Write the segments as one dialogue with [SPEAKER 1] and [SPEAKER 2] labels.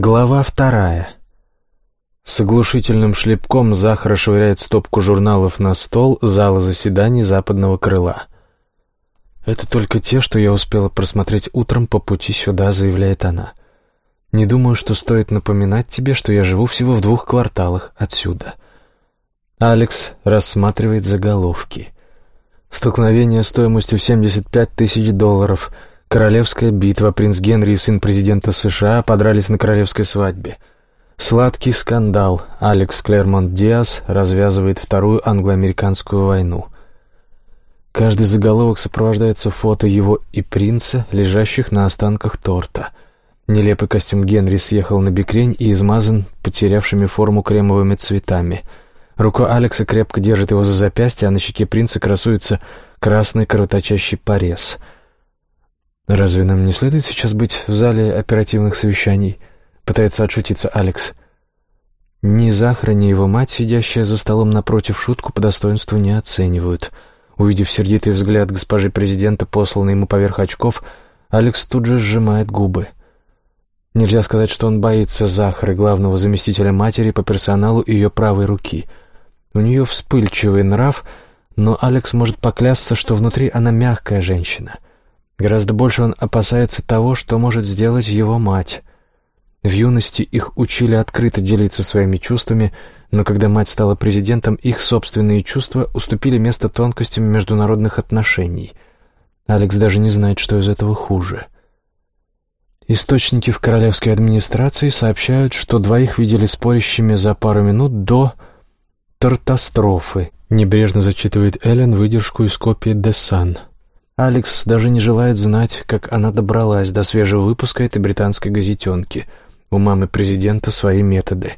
[SPEAKER 1] Глава вторая. С оглушительным шлепком Захара швыряет стопку журналов на стол зала заседаний западного крыла. «Это только те, что я успела просмотреть утром по пути сюда», — заявляет она. «Не думаю, что стоит напоминать тебе, что я живу всего в двух кварталах отсюда». Алекс рассматривает заголовки. «Столкновение стоимостью в 75 тысяч долларов», Королевская битва. Принц Генри и сын президента США подрались на королевской свадьбе. Сладкий скандал. Алекс Клермонт Диас развязывает вторую англо-американскую войну. Каждый заголовок сопровождается фото его и принца, лежащих на останках торта. Нелепый костюм Генри съехал на бекрень и измазан потерявшими форму кремовыми цветами. Рука Алекса крепко держит его за запястье, а на щеке принца красуется красный кровоточащий порез — «Разве нам не следует сейчас быть в зале оперативных совещаний?» — пытается отшутиться Алекс. Ни Захара, ни его мать, сидящая за столом напротив, шутку по достоинству не оценивают. Увидев сердитый взгляд госпожи президента, посланный ему поверх очков, Алекс тут же сжимает губы. Нельзя сказать, что он боится Захара, главного заместителя матери по персоналу ее правой руки. У нее вспыльчивый нрав, но Алекс может поклясться, что внутри она мягкая женщина — Гораздо больше он опасается того, что может сделать его мать. В юности их учили открыто делиться своими чувствами, но когда мать стала президентом, их собственные чувства уступили место тонкостям международных отношений. Алекс даже не знает, что из этого хуже. Источники в королевской администрации сообщают, что двоих видели спорящими за пару минут до тортострофы. Небрежно зачитывает Эллен выдержку из копии «The Sun». Алекс даже не желает знать, как она добралась до свежего выпуска этой британской газетенки. У мамы президента свои методы.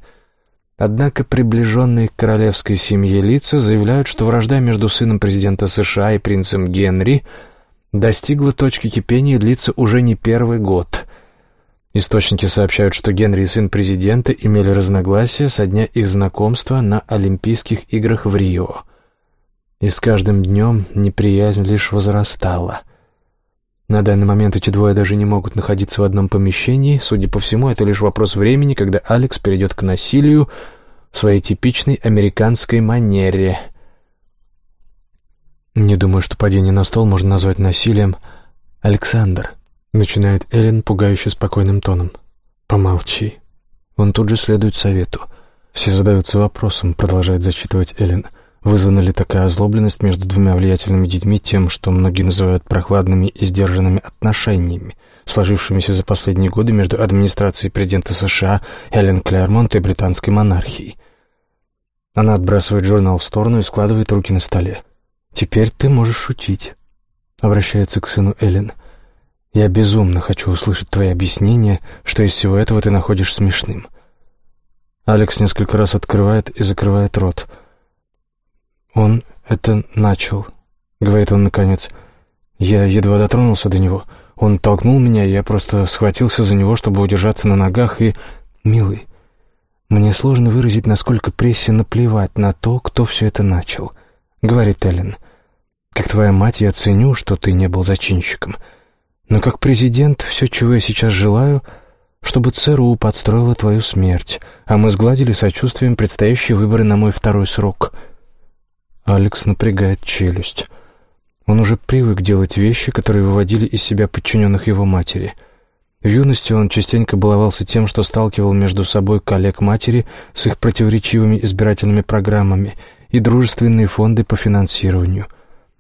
[SPEAKER 1] Однако приближенные к королевской семье лица заявляют, что вражда между сыном президента США и принцем Генри достигла точки кипения и длится уже не первый год. Источники сообщают, что Генри и сын президента имели разногласия со дня их знакомства на Олимпийских играх в Рио. И с каждым днем неприязнь лишь возрастала. На данный момент эти двое даже не могут находиться в одном помещении. Судя по всему, это лишь вопрос времени, когда Алекс перейдет к насилию в своей типичной американской манере. «Не думаю, что падение на стол можно назвать насилием. Александр», — начинает Эллен пугающе спокойным тоном. «Помолчи». Он тут же следует совету. «Все задаются вопросом», — продолжает зачитывать Эллен. «Эллен». Вызвана ли такая озлобленность между двумя влиятельными детьми тем, что многие называют прохладными и сдержанными отношениями, сложившимися за последние годы между администрацией президента США Эллен Клэрмонт и британской монархией? Она отбрасывает журнал в сторону и складывает руки на столе. «Теперь ты можешь шутить», — обращается к сыну Эллен. «Я безумно хочу услышать твои объяснения, что из всего этого ты находишь смешным». Алекс несколько раз открывает и закрывает рот — «Он это начал», — говорит он наконец. «Я едва дотронулся до него. Он толкнул меня, я просто схватился за него, чтобы удержаться на ногах, и... Милый, мне сложно выразить, насколько прессе наплевать на то, кто все это начал», — говорит Эллен. «Как твоя мать, я ценю, что ты не был зачинщиком. Но как президент, все, чего я сейчас желаю, чтобы ЦРУ подстроила твою смерть, а мы сгладили сочувствием предстоящие выборы на мой второй срок». Алекс напрягает челюсть. Он уже привык делать вещи, которые выводили из себя подчиненных его матери. В юности он частенько баловался тем, что сталкивал между собой коллег матери с их противоречивыми избирательными программами и дружественные фонды по финансированию.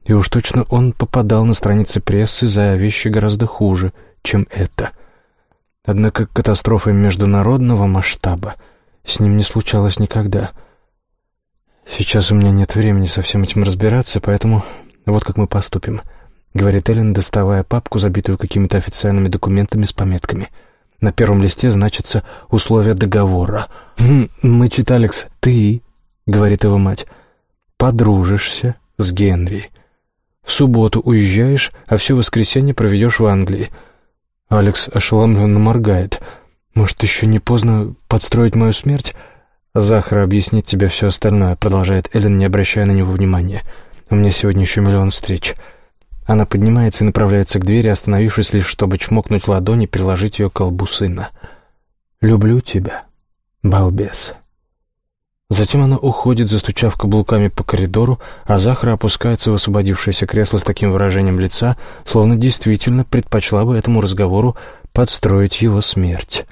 [SPEAKER 1] И уж точно он попадал на страницы прессы за вещи гораздо хуже, чем это. Однако катастрофы международного масштаба с ним не случалось никогда — «Сейчас у меня нет времени со всем этим разбираться, поэтому вот как мы поступим», — говорит Эллен, доставая папку, забитую какими-то официальными документами с пометками. На первом листе значится «Условия договора». «Хм, «Мычит Алекс, ты, — говорит его мать, — подружишься с Генри. В субботу уезжаешь, а все воскресенье проведешь в Англии». Алекс ошеломленно моргает. «Может, еще не поздно подстроить мою смерть?» «Захар объяснит тебе все остальное», — продолжает Эллен, не обращая на него внимания. «У меня сегодня еще миллион встреч». Она поднимается и направляется к двери, остановившись лишь, чтобы чмокнуть ладони и приложить ее к колбу сына. Люблю тебя, балбес». Затем она уходит, застучав каблуками по коридору, а Захара опускается в освободившееся кресло с таким выражением лица, словно действительно предпочла бы этому разговору подстроить его смерть.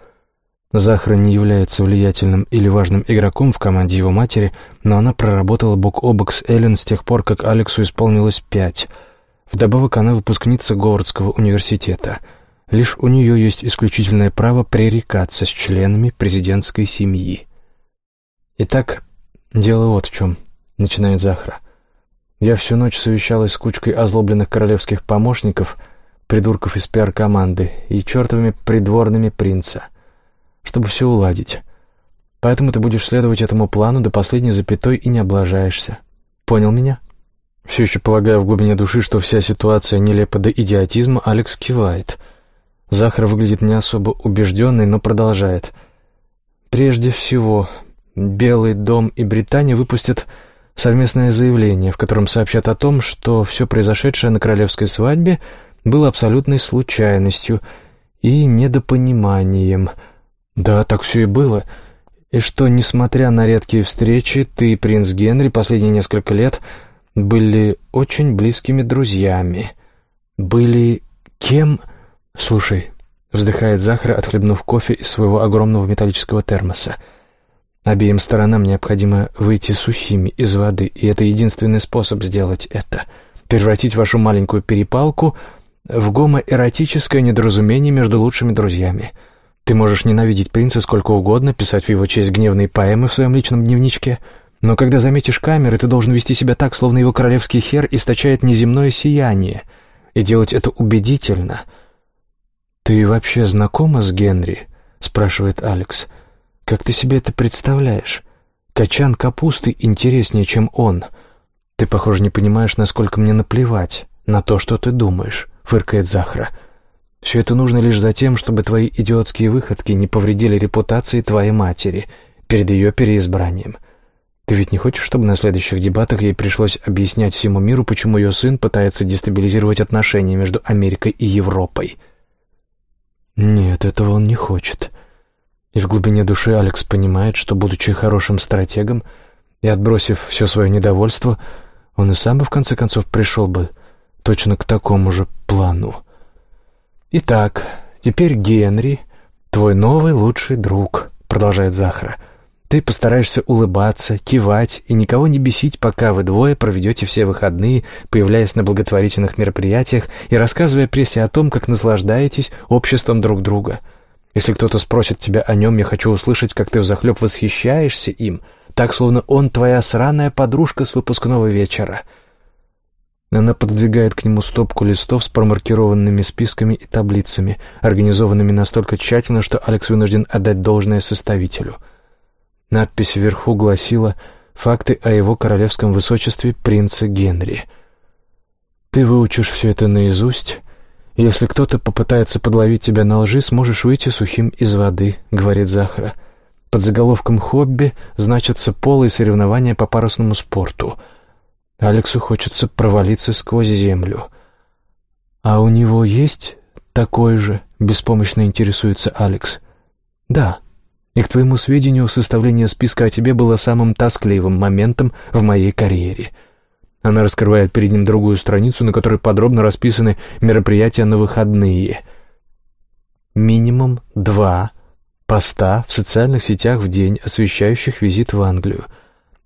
[SPEAKER 1] Захара не является влиятельным или важным игроком в команде его матери, но она проработала бок о бок с Эллен с тех пор, как Алексу исполнилось пять. Вдобавок она выпускница Говардского университета. Лишь у нее есть исключительное право пререкаться с членами президентской семьи. «Итак, дело вот в чем», — начинает Захра. «Я всю ночь совещалась с кучкой озлобленных королевских помощников, придурков из пиар-команды и чертовыми придворными принца, чтобы все уладить. Поэтому ты будешь следовать этому плану до последней запятой и не облажаешься. Понял меня?» Все еще полагая в глубине души, что вся ситуация нелепа до идиотизма, Алекс кивает. Захар выглядит не особо убежденный, но продолжает. «Прежде всего, Белый дом и Британия выпустят совместное заявление, в котором сообщат о том, что все произошедшее на королевской свадьбе было абсолютной случайностью и недопониманием. Да, так все и было. И что, несмотря на редкие встречи, ты и принц Генри последние несколько лет были очень близкими друзьями. Были кем? Слушай, вздыхает Захар, отхлебнув кофе из своего огромного металлического термоса — Обеим сторонам необходимо выйти сухими из воды, и это единственный способ сделать это — превратить вашу маленькую перепалку в гомоэротическое недоразумение между лучшими друзьями. Ты можешь ненавидеть принца сколько угодно, писать в его честь гневные поэмы в своем личном дневничке, но когда заметишь камеры, ты должен вести себя так, словно его королевский хер источает неземное сияние, и делать это убедительно. «Ты вообще знакома с Генри?» — спрашивает Алекс. — как ты себе это представляешь? Качан капусты интереснее, чем он. Ты, похоже, не понимаешь, насколько мне наплевать на то, что ты думаешь, фыркает Захра. Все это нужно лишь за тем, чтобы твои идиотские выходки не повредили репутации твоей матери перед ее переизбранием. Ты ведь не хочешь, чтобы на следующих дебатах ей пришлось объяснять всему миру, почему ее сын пытается дестабилизировать отношения между Америкой и Европой? Нет, этого он не хочет. И в глубине души Алекс понимает, что, будучи хорошим стратегом и отбросив все свое недовольство, он и сам бы в конце концов пришел бы точно к такому же плану. «Итак, теперь Генри, твой новый лучший друг», — продолжает Захара. «Ты постараешься улыбаться, кивать и никого не бесить, пока вы двое проведете все выходные, появляясь на благотворительных мероприятиях и рассказывая прессе о том, как наслаждаетесь обществом друг друга». Если кто-то спросит тебя о нем, я хочу услышать, как ты взахлеб восхищаешься им, так, словно он твоя сраная подружка с выпускного вечера». Она подвигает к нему стопку листов с промаркированными списками и таблицами, организованными настолько тщательно, что Алекс вынужден отдать должное составителю. Надпись вверху гласила «Факты о его королевском высочестве принце Генри». «Ты выучишь все это наизусть, «Если кто-то попытается подловить тебя на лжи, сможешь выйти сухим из воды», — говорит Захара. Под заголовком «Хобби» значатся полые соревнования по парусному спорту. Алексу хочется провалиться сквозь землю. «А у него есть такой же?» — беспомощно интересуется Алекс. «Да. И к твоему сведению, составление списка о тебе было самым тоскливым моментом в моей карьере». Она раскрывает перед ним другую страницу, на которой подробно расписаны мероприятия на выходные. Минимум два поста в социальных сетях в день, освещающих визит в Англию.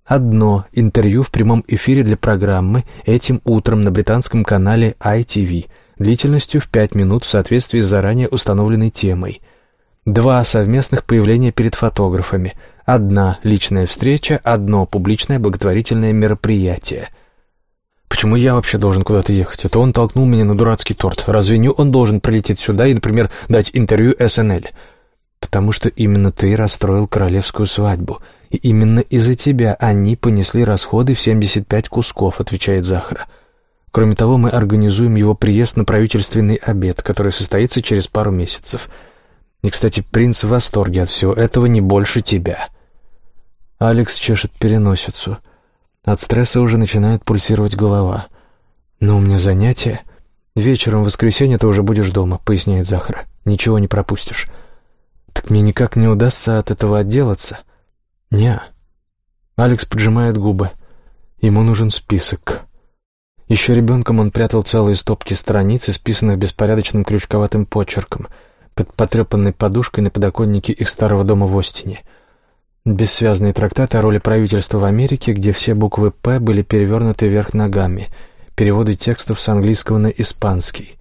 [SPEAKER 1] Одно интервью в прямом эфире для программы этим утром на британском канале ITV длительностью в пять минут в соответствии с заранее установленной темой. Два совместных появления перед фотографами. Одна личная встреча, одно публичное благотворительное мероприятие – Почему я вообще должен куда-то ехать? Это он толкнул меня на дурацкий торт. Разве не он должен прилететь сюда и, например, дать интервью СНЛ? Потому что именно ты расстроил королевскую свадьбу. И именно из-за тебя они понесли расходы в 75 кусков, отвечает Захара. Кроме того, мы организуем его приезд на правительственный обед, который состоится через пару месяцев. И, кстати, принц в восторге от всего этого не больше тебя. Алекс чешет переносицу. — от стресса уже начинает пульсировать голова. «Но у меня занятие. Вечером в воскресенье ты уже будешь дома», — поясняет Захара. «Ничего не пропустишь». «Так Так мне никак не удастся от этого отделаться. Не. Алекс поджимает губы. Ему нужен список. Еще ребенком он прятал целые стопки страниц, исписанных беспорядочным крючковатым почерком, под потрепанной подушкой на подоконнике их старого дома в Остине. Бессвязные трактаты о роли правительства в Америке, где все буквы «П» были перевернуты вверх ногами, переводы текстов с английского на испанский.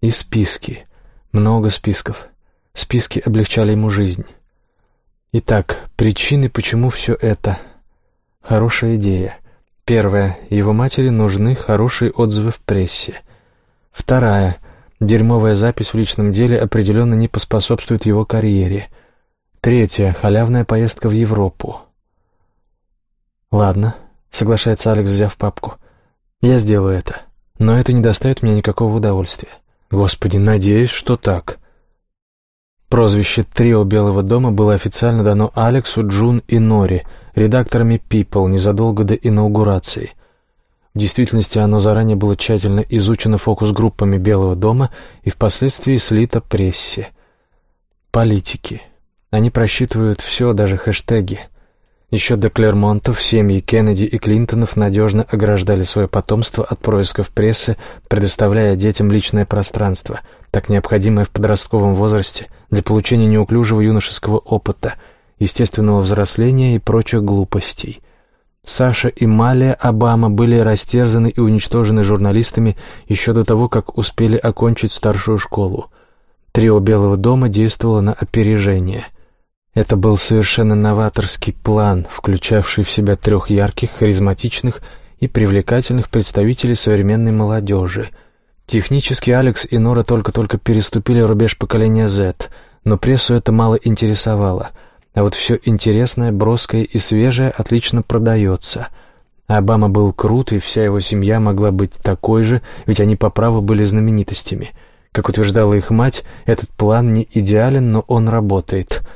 [SPEAKER 1] И списки. Много списков. Списки облегчали ему жизнь. Итак, причины, почему все это. Хорошая идея. Первая. Его матери нужны хорошие отзывы в прессе. Вторая. Дерьмовая запись в личном деле определенно не поспособствует его карьере. Третья. Халявная поездка в Европу. «Ладно», — соглашается Алекс, взяв папку. «Я сделаю это. Но это не доставит мне никакого удовольствия. Господи, надеюсь, что так». Прозвище «Трио Белого дома» было официально дано Алексу, Джун и Нори, редакторами People, незадолго до инаугурации. В действительности оно заранее было тщательно изучено фокус-группами Белого дома и впоследствии слито прессе. Политики. Они просчитывают все, даже хэштеги. Еще до Клермонтов семьи Кеннеди и Клинтонов надежно ограждали свое потомство от происков прессы, предоставляя детям личное пространство, так необходимое в подростковом возрасте для получения неуклюжего юношеского опыта, естественного взросления и прочих глупостей. Саша и Малия Обама были растерзаны и уничтожены журналистами еще до того, как успели окончить старшую школу. Трио Белого дома действовало на опережение. Это был совершенно новаторский план, включавший в себя трех ярких, харизматичных и привлекательных представителей современной молодежи. Технически Алекс и Нора только-только переступили рубеж поколения Z, но прессу это мало интересовало. А вот все интересное, броское и свежее отлично продается. Обама был крут, и вся его семья могла быть такой же, ведь они по праву были знаменитостями. Как утверждала их мать, этот план не идеален, но он работает —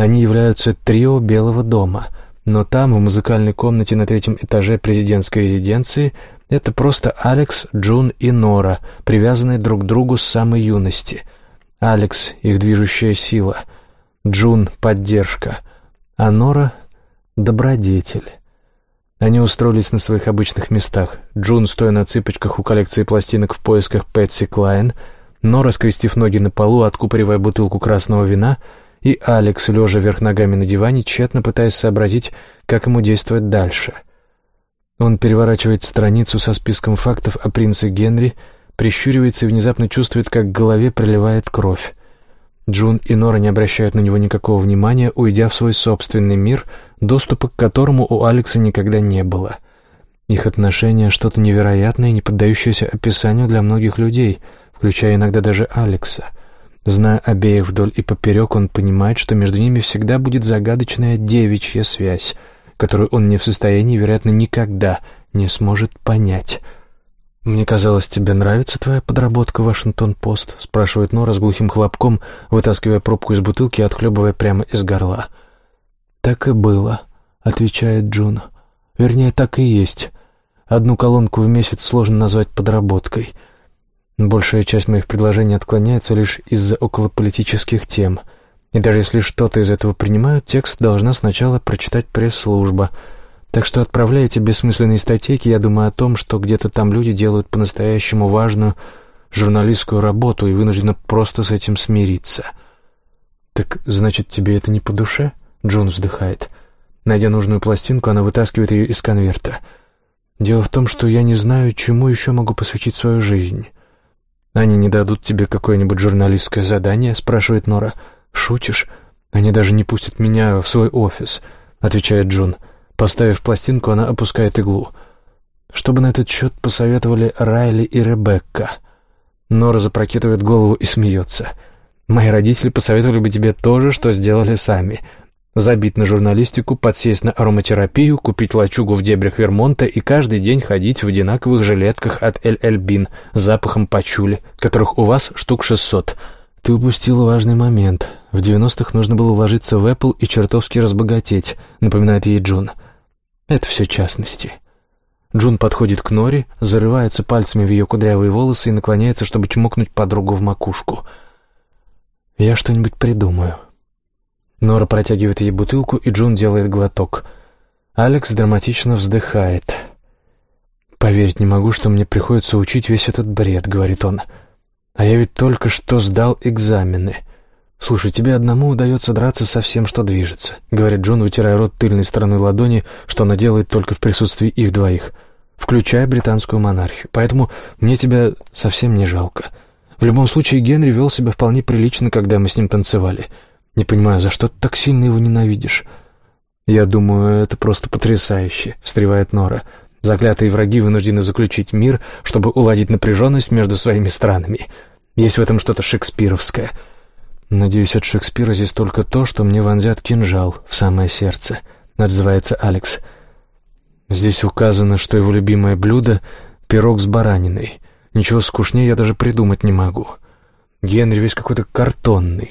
[SPEAKER 1] они являются трио Белого дома, но там, в музыкальной комнате на третьем этаже президентской резиденции, это просто Алекс, Джун и Нора, привязанные друг к другу с самой юности. Алекс — их движущая сила, Джун — поддержка, а Нора — добродетель. Они устроились на своих обычных местах. Джун, стоя на цыпочках у коллекции пластинок в поисках Пэтси Клайн, Нора, скрестив ноги на полу, откупоривая бутылку красного вина — и Алекс, лежа вверх ногами на диване, тщетно пытаясь сообразить, как ему действовать дальше. Он переворачивает страницу со списком фактов о принце Генри, прищуривается и внезапно чувствует, как к голове приливает кровь. Джун и Нора не обращают на него никакого внимания, уйдя в свой собственный мир, доступа к которому у Алекса никогда не было. Их отношения — что-то невероятное, не поддающееся описанию для многих людей, включая иногда даже Алекса — Зная обеих вдоль и поперек, он понимает, что между ними всегда будет загадочная девичья связь, которую он не в состоянии, вероятно, никогда не сможет понять. «Мне казалось, тебе нравится твоя подработка, Вашингтон-Пост?» — спрашивает Нора с глухим хлопком, вытаскивая пробку из бутылки и отхлебывая прямо из горла. «Так и было», — отвечает Джун. «Вернее, так и есть. Одну колонку в месяц сложно назвать подработкой». Большая часть моих предложений отклоняется лишь из-за околополитических тем. И даже если что-то из этого принимают, текст должна сначала прочитать пресс-служба. Так что, отправляя эти бессмысленные статейки, я думаю о том, что где-то там люди делают по-настоящему важную журналистскую работу и вынуждены просто с этим смириться. «Так, значит, тебе это не по душе?» Джон вздыхает. Найдя нужную пластинку, она вытаскивает ее из конверта. «Дело в том, что я не знаю, чему еще могу посвятить свою жизнь». «Они не дадут тебе какое-нибудь журналистское задание?» — спрашивает Нора. «Шутишь? Они даже не пустят меня в свой офис», — отвечает Джун. Поставив пластинку, она опускает иглу. «Что бы на этот счет посоветовали Райли и Ребекка?» Нора запрокидывает голову и смеется. «Мои родители посоветовали бы тебе то же, что сделали сами забить на журналистику, подсесть на ароматерапию, купить лачугу в дебрях Вермонта и каждый день ходить в одинаковых жилетках от Эль Эльбин с запахом пачули, которых у вас штук шестьсот. Ты упустила важный момент. В девяностых нужно было вложиться в Apple и чертовски разбогатеть, напоминает ей Джун. Это все частности. Джун подходит к Нори, зарывается пальцами в ее кудрявые волосы и наклоняется, чтобы чмокнуть подругу в макушку. «Я что-нибудь придумаю», Нора протягивает ей бутылку, и Джун делает глоток. Алекс драматично вздыхает. «Поверить не могу, что мне приходится учить весь этот бред», — говорит он. «А я ведь только что сдал экзамены». «Слушай, тебе одному удается драться со всем, что движется», — говорит Джон, вытирая рот тыльной стороной ладони, что она делает только в присутствии их двоих, включая британскую монархию. «Поэтому мне тебя совсем не жалко. В любом случае, Генри вел себя вполне прилично, когда мы с ним танцевали. Не понимаю, за что ты так сильно его ненавидишь?» «Я думаю, это просто потрясающе», — встревает Нора. Заклятые враги вынуждены заключить мир, чтобы уладить напряженность между своими странами. Есть в этом что-то шекспировское. Надеюсь, от Шекспира здесь только то, что мне вонзят кинжал в самое сердце, отзывается Алекс. Здесь указано, что его любимое блюдо — пирог с бараниной. Ничего скучнее я даже придумать не могу. Генри весь какой-то картонный.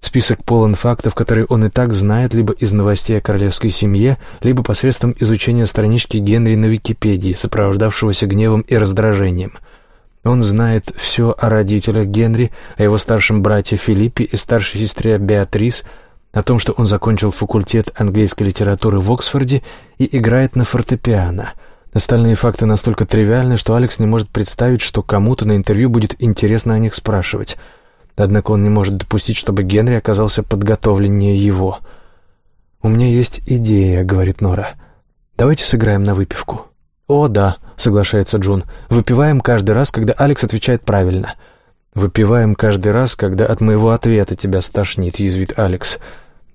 [SPEAKER 1] Список полон фактов, которые он и так знает либо из новостей о королевской семье, либо посредством изучения странички Генри на Википедии, сопровождавшегося гневом и раздражением. Он знает все о родителях Генри, о его старшем брате Филиппе и старшей сестре Беатрис, о том, что он закончил факультет английской литературы в Оксфорде и играет на фортепиано. Остальные факты настолько тривиальны, что Алекс не может представить, что кому-то на интервью будет интересно о них спрашивать – Однако он не может допустить, чтобы Генри оказался подготовленнее его. «У меня есть идея», — говорит Нора. «Давайте сыграем на выпивку». «О, да», — соглашается Джун. «Выпиваем каждый раз, когда Алекс отвечает правильно». «Выпиваем каждый раз, когда от моего ответа тебя стошнит», — язвит Алекс.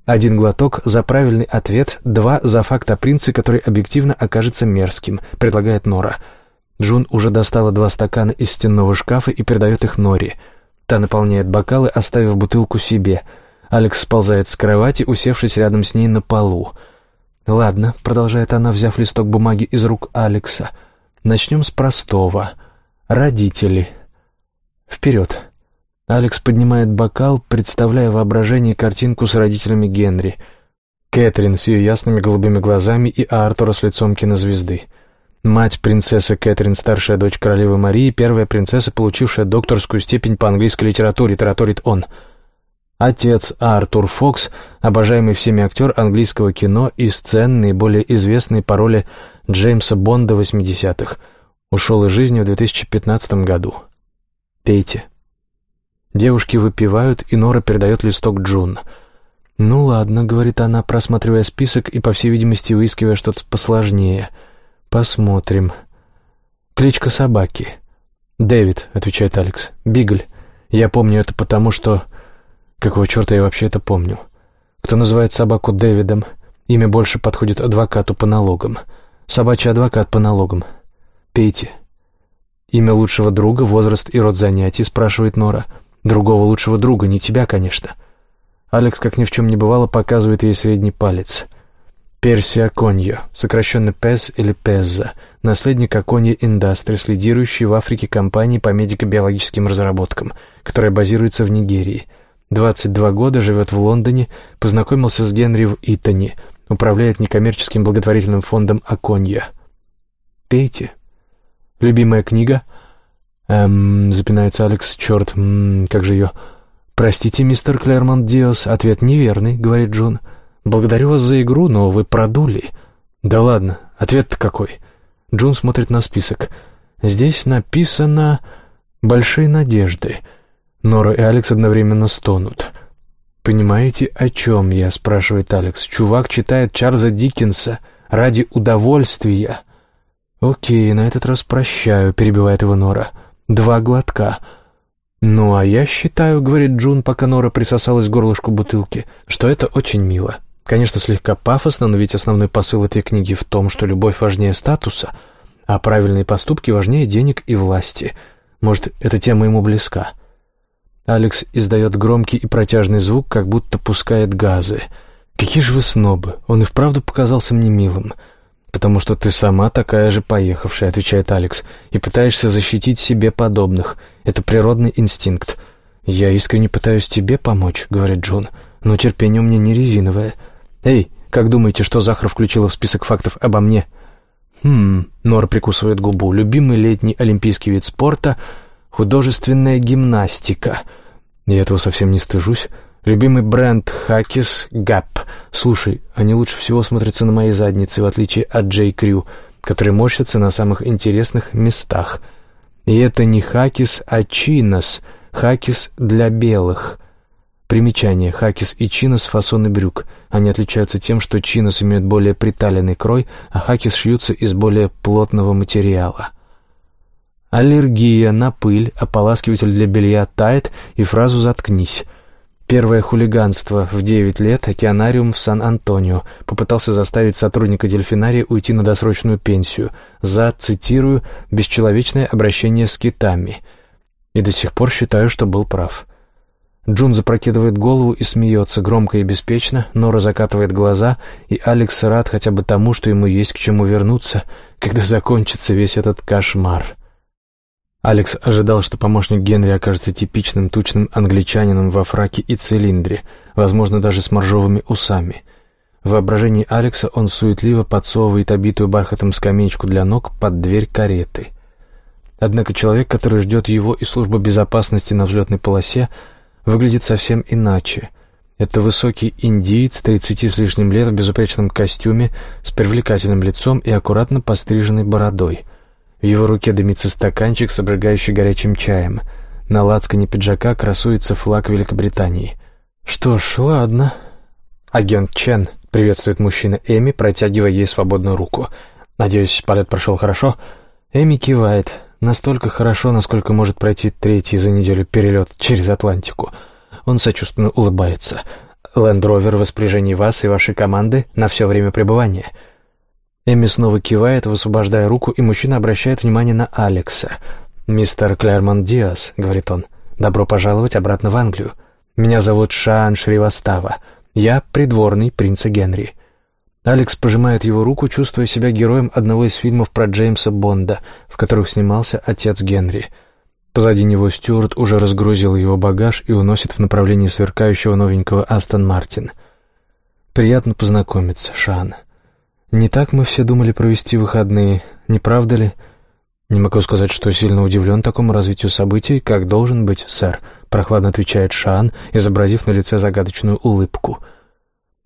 [SPEAKER 1] «Один глоток за правильный ответ, два за факт о принце, который объективно окажется мерзким», — предлагает Нора. Джун уже достала два стакана из стенного шкафа и передает их Норе. Та наполняет бокалы, оставив бутылку себе. Алекс сползает с кровати, усевшись рядом с ней на полу. «Ладно», — продолжает она, взяв листок бумаги из рук Алекса. «Начнем с простого. Родители. Вперед». Алекс поднимает бокал, представляя воображение картинку с родителями Генри. Кэтрин с ее ясными голубыми глазами и Артура с лицом кинозвезды. Мать принцессы Кэтрин, старшая дочь королевы Марии, первая принцесса, получившая докторскую степень по английской литературе, тараторит он. Отец Артур Фокс, обожаемый всеми актер английского кино и сцен, наиболее известный по роли Джеймса Бонда 80-х, ушел из жизни в 2015 году. Пейте. Девушки выпивают, и Нора передает листок Джун. «Ну ладно», — говорит она, просматривая список и, по всей видимости, выискивая что-то посложнее — «Посмотрим. Кличка собаки». «Дэвид», — отвечает Алекс. «Бигль. Я помню это потому, что... Какого черта я вообще это помню? Кто называет собаку Дэвидом? Имя больше подходит адвокату по налогам. Собачий адвокат по налогам. Пейте». «Имя лучшего друга, возраст и род занятий?» — спрашивает Нора. «Другого лучшего друга, не тебя, конечно». Алекс, как ни в чем не бывало, показывает ей средний палец. Персия Коньо, сокращенно ПЭС или ПЭЗа, наследник Аконья Industries, лидирующий в Африке компании по медико-биологическим разработкам, которая базируется в Нигерии. 22 года, живет в Лондоне, познакомился с Генри в Итоне, управляет некоммерческим благотворительным фондом Аконья. Пейте. Любимая книга? Эм, запинается Алекс, черт, м -м, как же ее... «Простите, мистер Клермонт Диос, ответ неверный», — говорит Джон. «Благодарю вас за игру, но вы продули». «Да ладно, ответ-то какой?» Джун смотрит на список. «Здесь написано «Большие надежды». Нора и Алекс одновременно стонут. «Понимаете, о чем я?» — спрашивает Алекс. «Чувак читает Чарльза Диккенса ради удовольствия». «Окей, на этот раз прощаю», — перебивает его Нора. «Два глотка». «Ну, а я считаю», — говорит Джун, пока Нора присосалась к горлышку бутылки, — «что это очень мило. Конечно, слегка пафосно, но ведь основной посыл этой книги в том, что любовь важнее статуса, а правильные поступки важнее денег и власти. Может, эта тема ему близка. Алекс издает громкий и протяжный звук, как будто пускает газы. «Какие же вы снобы! Он и вправду показался мне милым». «Потому что ты сама такая же поехавшая», — отвечает Алекс, «и пытаешься защитить себе подобных. Это природный инстинкт». «Я искренне пытаюсь тебе помочь», — говорит Джон, «но терпение у меня не резиновое». «Эй, как думаете, что Захар включила в список фактов обо мне?» «Хм...» — Нора прикусывает губу. «Любимый летний олимпийский вид спорта — художественная гимнастика. Я этого совсем не стыжусь. Любимый бренд Хакис Gap. Слушай, они лучше всего смотрятся на моей заднице, в отличие от Джей Крю, который морщится на самых интересных местах. И это не Хакис, а Чинос. Хакис для белых. Примечание. Хакис и чинос – фасоны брюк. Они отличаются тем, что чинос имеет более приталенный крой, а хакис шьются из более плотного материала. Аллергия на пыль, ополаскиватель для белья тает и фразу «заткнись». Первое хулиганство в 9 лет океанариум в Сан-Антонио попытался заставить сотрудника дельфинария уйти на досрочную пенсию за, цитирую, «бесчеловечное обращение с китами». И до сих пор считаю, что был прав. Джун запрокидывает голову и смеется, громко и беспечно, Нора закатывает глаза, и Алекс рад хотя бы тому, что ему есть к чему вернуться, когда закончится весь этот кошмар. Алекс ожидал, что помощник Генри окажется типичным тучным англичанином во фраке и цилиндре, возможно, даже с моржовыми усами. В воображении Алекса он суетливо подсовывает обитую бархатом скамеечку для ног под дверь кареты. Однако человек, который ждет его и службу безопасности на взлетной полосе, выглядит совсем иначе. Это высокий индиец, тридцати с лишним лет в безупречном костюме, с привлекательным лицом и аккуратно постриженной бородой. В его руке дымится стаканчик с обжигающий горячим чаем. На лацкане пиджака красуется флаг Великобритании. «Что ж, ладно». Агент Чен приветствует мужчина Эми, протягивая ей свободную руку. «Надеюсь, полет прошел хорошо?» Эми кивает. Настолько хорошо, насколько может пройти третий за неделю перелет через Атлантику. Он сочувственно улыбается. «Лэнд-ровер в распоряжении вас и вашей команды на все время пребывания». Эми снова кивает, высвобождая руку, и мужчина обращает внимание на Алекса. «Мистер Клэрмон Диас», — говорит он, — «добро пожаловать обратно в Англию. Меня зовут Шаан Шривастава. Я придворный принца Генри». Алекс пожимает его руку, чувствуя себя героем одного из фильмов про Джеймса Бонда, в которых снимался отец Генри. Позади него Стюарт уже разгрузил его багаж и уносит в направлении сверкающего новенького Астон Мартин. «Приятно познакомиться, Шан. Не так мы все думали провести выходные, не правда ли?» «Не могу сказать, что сильно удивлен такому развитию событий, как должен быть, сэр», — прохладно отвечает Шан, изобразив на лице загадочную улыбку —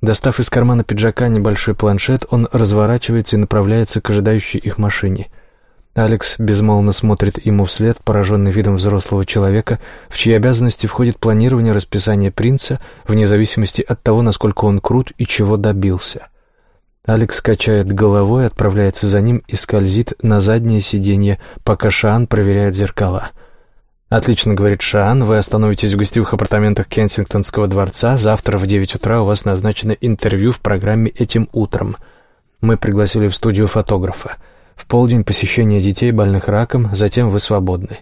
[SPEAKER 1] Достав из кармана пиджака небольшой планшет, он разворачивается и направляется к ожидающей их машине. Алекс безмолвно смотрит ему вслед, пораженный видом взрослого человека, в чьи обязанности входит планирование расписания принца, вне зависимости от того, насколько он крут и чего добился. Алекс качает головой, отправляется за ним и скользит на заднее сиденье, пока Шаан проверяет зеркала — «Отлично», — говорит Шаан, — «вы остановитесь в гостевых апартаментах Кенсингтонского дворца. Завтра в девять утра у вас назначено интервью в программе «Этим утром». Мы пригласили в студию фотографа. В полдень посещение детей, больных раком, затем вы свободны».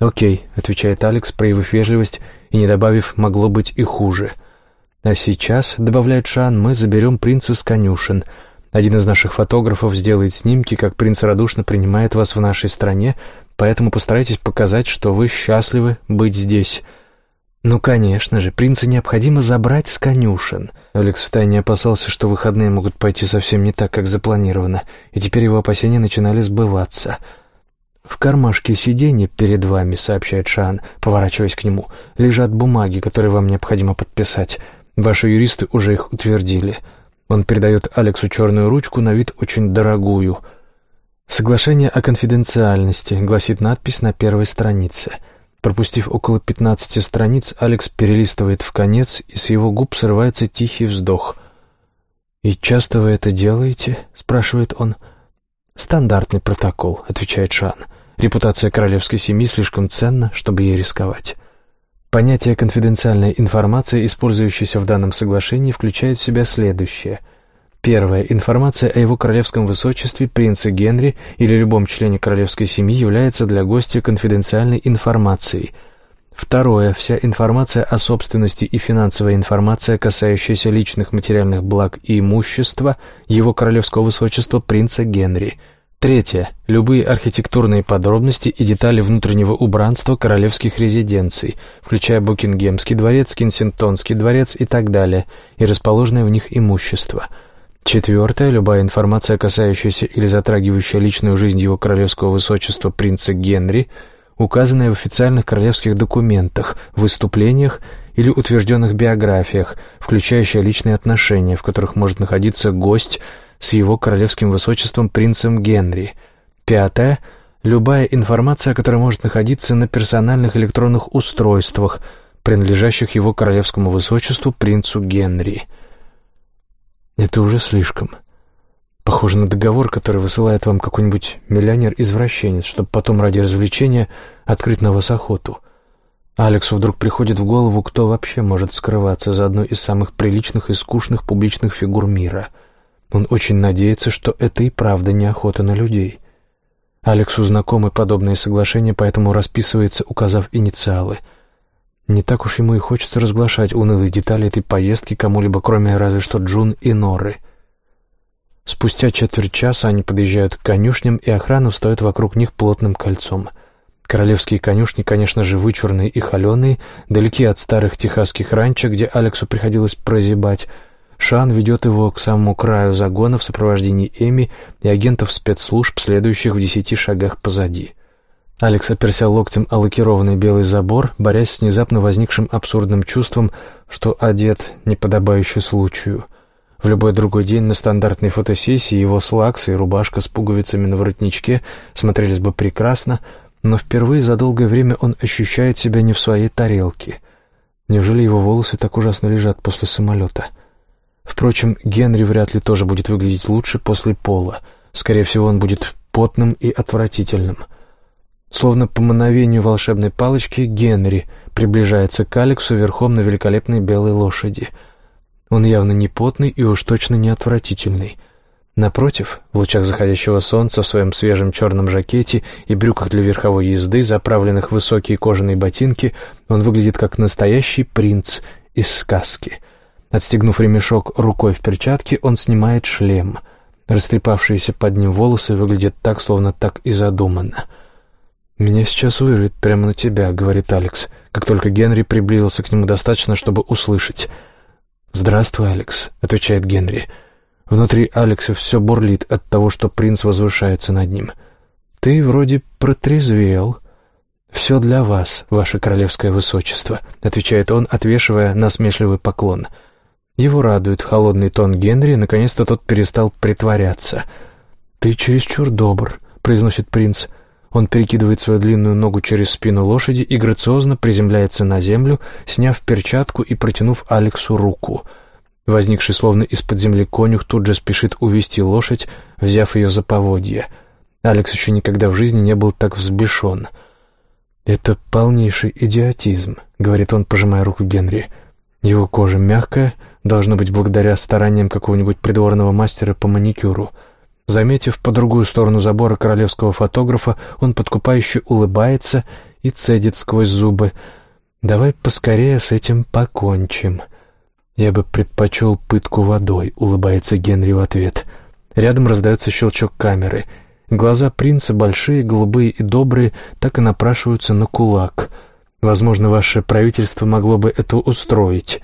[SPEAKER 1] «Окей», — отвечает Алекс, проявив вежливость и не добавив «могло быть и хуже». «А сейчас», — добавляет Шан, — «мы заберем принца с конюшен». Один из наших фотографов сделает снимки, как принц радушно принимает вас в нашей стране, поэтому постарайтесь показать, что вы счастливы быть здесь». «Ну, конечно же, принца необходимо забрать с конюшен». Алекс втайне опасался, что выходные могут пойти совсем не так, как запланировано, и теперь его опасения начинали сбываться. «В кармашке сиденья перед вами», — сообщает Шан, поворачиваясь к нему, — «лежат бумаги, которые вам необходимо подписать. Ваши юристы уже их утвердили». Он передает Алексу черную ручку, на вид очень дорогую — «Соглашение о конфиденциальности», — гласит надпись на первой странице. Пропустив около пятнадцати страниц, Алекс перелистывает в конец, и с его губ срывается тихий вздох. «И часто вы это делаете?» — спрашивает он. «Стандартный протокол», — отвечает Шан. «Репутация королевской семьи слишком ценна, чтобы ей рисковать». Понятие «конфиденциальная информация», использующаяся в данном соглашении, включает в себя следующее — Первое. Информация о его королевском высочестве, принце Генри или любом члене королевской семьи является для гостя конфиденциальной информацией. Второе. Вся информация о собственности и финансовая информация, касающаяся личных материальных благ и имущества его королевского высочества принца Генри. Третье. Любые архитектурные подробности и детали внутреннего убранства королевских резиденций, включая Букингемский дворец, Кенсингтонский дворец и так далее, и расположенное в них имущество – Четвертое. Любая информация, касающаяся или затрагивающая личную жизнь его королевского высочества принца Генри, указанная в официальных королевских документах, выступлениях или утвержденных биографиях, включающая личные отношения, в которых может находиться гость с его королевским высочеством принцем Генри. Пятое — любая информация, которая может находиться на персональных электронных устройствах, принадлежащих его королевскому высочеству принцу Генри. Это уже слишком. Похоже на договор, который высылает вам какой-нибудь миллионер-извращенец, чтобы потом ради развлечения открыть на вас охоту. Алексу вдруг приходит в голову, кто вообще может скрываться за одной из самых приличных и скучных публичных фигур мира. Он очень надеется, что это и правда не охота на людей. Алексу знакомы подобные соглашения, поэтому расписывается, указав инициалы. Не так уж ему и хочется разглашать унылые детали этой поездки кому-либо, кроме разве что Джун и Норы — Спустя четверть часа они подъезжают к конюшням, и охрана встает вокруг них плотным кольцом. Королевские конюшни, конечно же, вычурные и холеные, далеки от старых техасских ранчо, где Алексу приходилось прозябать. Шан ведет его к самому краю загона в сопровождении Эми и агентов спецслужб, следующих в десяти шагах позади. Алекс оперся локтем о лакированный белый забор, борясь с внезапно возникшим абсурдным чувством, что одет неподобающе случаю — в любой другой день на стандартной фотосессии его слаксы и рубашка с пуговицами на воротничке смотрелись бы прекрасно, но впервые за долгое время он ощущает себя не в своей тарелке. Неужели его волосы так ужасно лежат после самолета? Впрочем, Генри вряд ли тоже будет выглядеть лучше после пола. Скорее всего, он будет потным и отвратительным. Словно по мановению волшебной палочки, Генри приближается к Алексу верхом на великолепной белой лошади — он явно не потный и уж точно не отвратительный. Напротив, в лучах заходящего солнца в своем свежем черном жакете и брюках для верховой езды, заправленных в высокие кожаные ботинки, он выглядит как настоящий принц из сказки. Отстегнув ремешок рукой в перчатке, он снимает шлем. Растрепавшиеся под ним волосы выглядят так, словно так и задумано. «Меня сейчас вырвет прямо на тебя», — говорит Алекс, как только Генри приблизился к нему достаточно, чтобы услышать — «Здравствуй, Алекс», — отвечает Генри. Внутри Алекса все бурлит от того, что принц возвышается над ним. «Ты вроде протрезвел». «Все для вас, ваше королевское высочество», — отвечает он, отвешивая насмешливый поклон. Его радует холодный тон Генри, наконец-то тот перестал притворяться. «Ты чересчур добр», — произносит принц. Он перекидывает свою длинную ногу через спину лошади и грациозно приземляется на землю, сняв перчатку и протянув Алексу руку. Возникший словно из-под земли конюх тут же спешит увести лошадь, взяв ее за поводья. Алекс еще никогда в жизни не был так взбешен. «Это полнейший идиотизм», — говорит он, пожимая руку Генри. «Его кожа мягкая, должно быть благодаря стараниям какого-нибудь придворного мастера по маникюру». Заметив по другую сторону забора королевского фотографа, он подкупающе улыбается и цедит сквозь зубы. «Давай поскорее с этим покончим». «Я бы предпочел пытку водой», — улыбается Генри в ответ. Рядом раздается щелчок камеры. Глаза принца, большие, голубые и добрые, так и напрашиваются на кулак. Возможно, ваше правительство могло бы это устроить.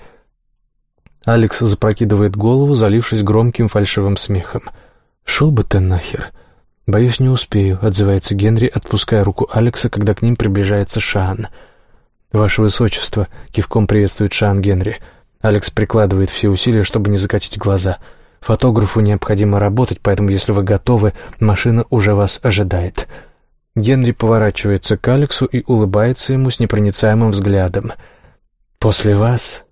[SPEAKER 1] Алекс запрокидывает голову, залившись громким фальшивым смехом. «Шел бы ты нахер!» «Боюсь, не успею», — отзывается Генри, отпуская руку Алекса, когда к ним приближается Шан. «Ваше Высочество», — кивком приветствует Шан Генри. Алекс прикладывает все усилия, чтобы не закатить глаза. «Фотографу необходимо работать, поэтому, если вы готовы, машина уже вас ожидает». Генри поворачивается к Алексу и улыбается ему с непроницаемым взглядом. «После вас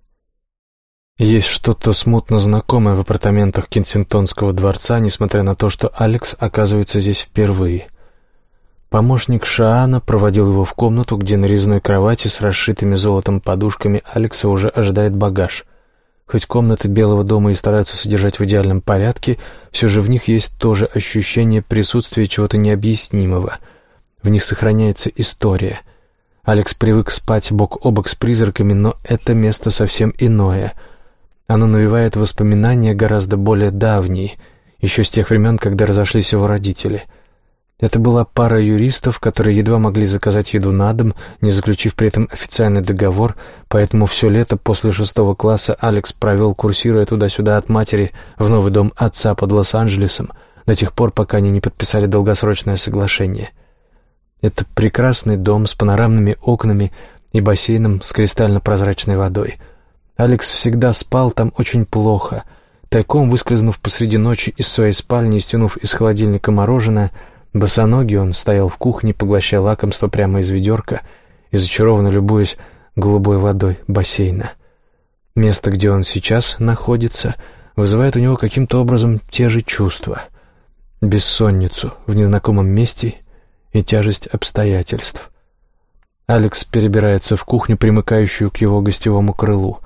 [SPEAKER 1] есть что-то смутно знакомое в апартаментах Кенсингтонского дворца, несмотря на то, что Алекс оказывается здесь впервые. Помощник Шаана проводил его в комнату, где на резной кровати с расшитыми золотом подушками Алекса уже ожидает багаж. Хоть комнаты Белого дома и стараются содержать в идеальном порядке, все же в них есть тоже ощущение присутствия чего-то необъяснимого. В них сохраняется история. Алекс привык спать бок о бок с призраками, но это место совсем иное — оно навевает воспоминания гораздо более давние, еще с тех времен, когда разошлись его родители. Это была пара юристов, которые едва могли заказать еду на дом, не заключив при этом официальный договор, поэтому все лето после шестого класса Алекс провел, курсируя туда-сюда от матери в новый дом отца под Лос-Анджелесом, до тех пор, пока они не подписали долгосрочное соглашение. Это прекрасный дом с панорамными окнами и бассейном с кристально-прозрачной водой. Алекс всегда спал там очень плохо. Тайком выскользнув посреди ночи из своей спальни стянув из холодильника мороженое, босоногий он стоял в кухне, поглощая лакомство прямо из ведерка и зачарованно любуясь голубой водой бассейна. Место, где он сейчас находится, вызывает у него каким-то образом те же чувства. Бессонницу в незнакомом месте и тяжесть обстоятельств. Алекс перебирается в кухню, примыкающую к его гостевому крылу.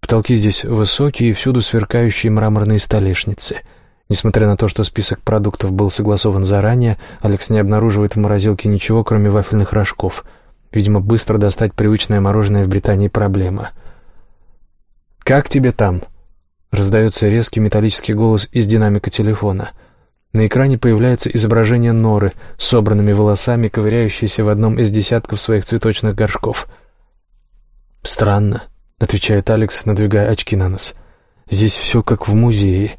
[SPEAKER 1] Потолки здесь высокие и всюду сверкающие мраморные столешницы. Несмотря на то, что список продуктов был согласован заранее, Алекс не обнаруживает в морозилке ничего, кроме вафельных рожков. Видимо, быстро достать привычное мороженое в Британии проблема. «Как тебе там?» Раздается резкий металлический голос из динамика телефона. На экране появляется изображение норы с собранными волосами, ковыряющейся в одном из десятков своих цветочных горшков. «Странно», — отвечает Алекс, надвигая очки на нос. «Здесь все как в музее.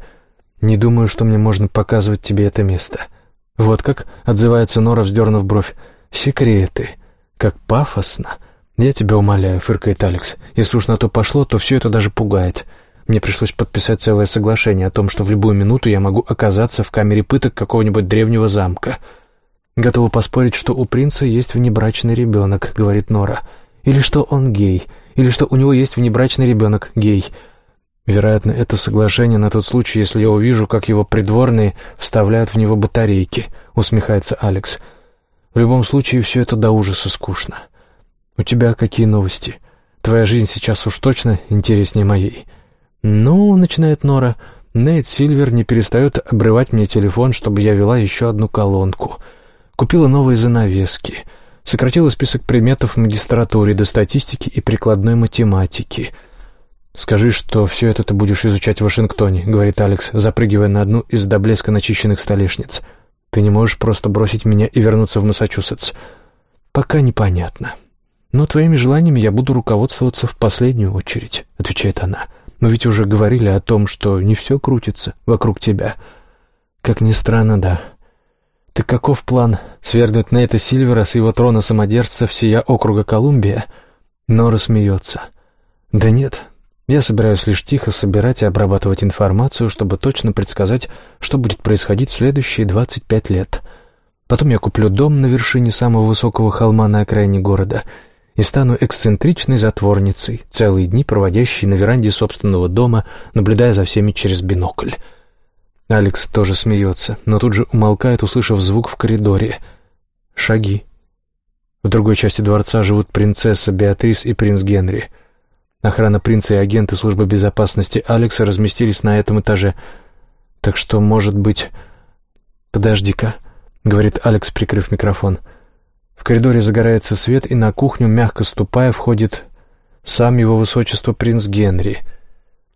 [SPEAKER 1] Не думаю, что мне можно показывать тебе это место». «Вот как?» — отзывается Нора, вздернув бровь. «Секреты. Как пафосно». «Я тебя умоляю», — фыркает Алекс. «Если уж на то пошло, то все это даже пугает. Мне пришлось подписать целое соглашение о том, что в любую минуту я могу оказаться в камере пыток какого-нибудь древнего замка. «Готова поспорить, что у принца есть внебрачный ребенок», — говорит Нора. «Или что он гей. Или что у него есть внебрачный ребенок гей». Вероятно, это соглашение на тот случай, если я увижу, как его придворные вставляют в него батарейки, усмехается Алекс. В любом случае, все это до ужаса скучно. У тебя какие новости? Твоя жизнь сейчас уж точно интереснее моей. «Ну», — начинает Нора, — «Нейт Сильвер не перестает обрывать мне телефон, чтобы я вела еще одну колонку. Купила новые занавески, сократила список предметов в магистратуре до статистики и прикладной математики». «Скажи, что все это ты будешь изучать в Вашингтоне», — говорит Алекс, запрыгивая на одну из до блеска начищенных столешниц. «Ты не можешь просто бросить меня и вернуться в Массачусетс». «Пока непонятно. Но твоими желаниями я буду руководствоваться в последнюю очередь», — отвечает она. «Я мы ведь уже говорили о том, что не все крутится вокруг тебя. Как ни странно, да. Так каков план? Свергнуть Нейта Сильвера с его трона самодержца всея округа Колумбия? Нора смеется. Да нет, я собираюсь лишь тихо собирать и обрабатывать информацию, чтобы точно предсказать, что будет происходить в следующие 25 лет. Потом я куплю дом на вершине самого высокого холма на окраине города — и стану эксцентричной затворницей, целые дни проводящей на веранде собственного дома, наблюдая за всеми через бинокль. Алекс тоже смеется, но тут же умолкает, услышав звук в коридоре. Шаги. В другой части дворца живут принцесса Беатрис и принц Генри. Охрана принца и агенты службы безопасности Алекса разместились на этом этаже. Так что, может быть... «Подожди-ка», — говорит Алекс, прикрыв микрофон, — в коридоре загорается свет, и на кухню, мягко ступая, входит сам его высочество принц Генри.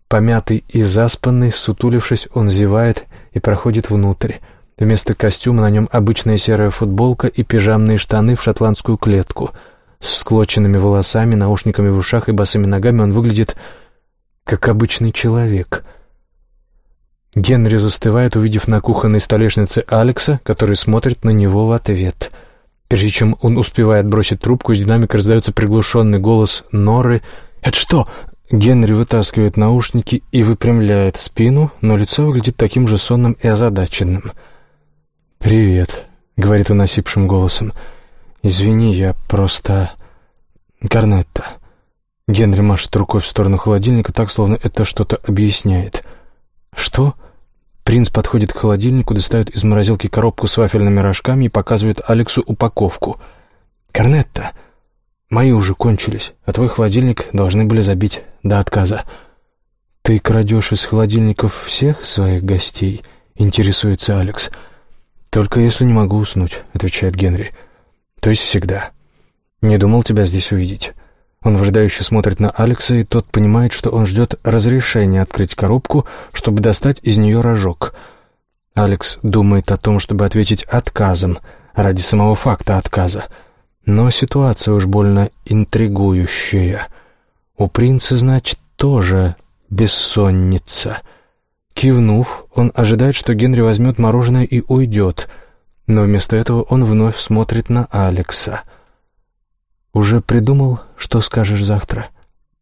[SPEAKER 1] Помятый и заспанный, сутулившись, он зевает и проходит внутрь. Вместо костюма на нем обычная серая футболка и пижамные штаны в шотландскую клетку. С всклоченными волосами, наушниками в ушах и босыми ногами он выглядит как обычный человек. Генри застывает, увидев на кухонной столешнице Алекса, который смотрит на него в ответ — Прежде чем он успевает бросить трубку, из динамика раздается приглушенный голос Норы. «Это что?» Генри вытаскивает наушники и выпрямляет спину, но лицо выглядит таким же сонным и озадаченным. «Привет», — говорит он осипшим голосом. «Извини, я просто...» «Корнетта». Генри машет рукой в сторону холодильника, так, словно это что-то объясняет. «Что?» Принц подходит к холодильнику, достает из морозилки коробку с вафельными рожками и показывает Алексу упаковку. «Корнетто, мои уже кончились, а твой холодильник должны были забить до отказа». «Ты крадешь из холодильников всех своих гостей?» — интересуется Алекс. «Только если не могу уснуть», — отвечает Генри. «То есть всегда. Не думал тебя здесь увидеть». Он выжидающе смотрит на Алекса, и тот понимает, что он ждет разрешения открыть коробку, чтобы достать из нее рожок. Алекс думает о том, чтобы ответить отказом, ради самого факта отказа. Но ситуация уж больно интригующая. У принца, значит, тоже бессонница. Кивнув, он ожидает, что Генри возьмет мороженое и уйдет, но вместо этого он вновь смотрит на Алекса — «Уже придумал, что скажешь завтра?»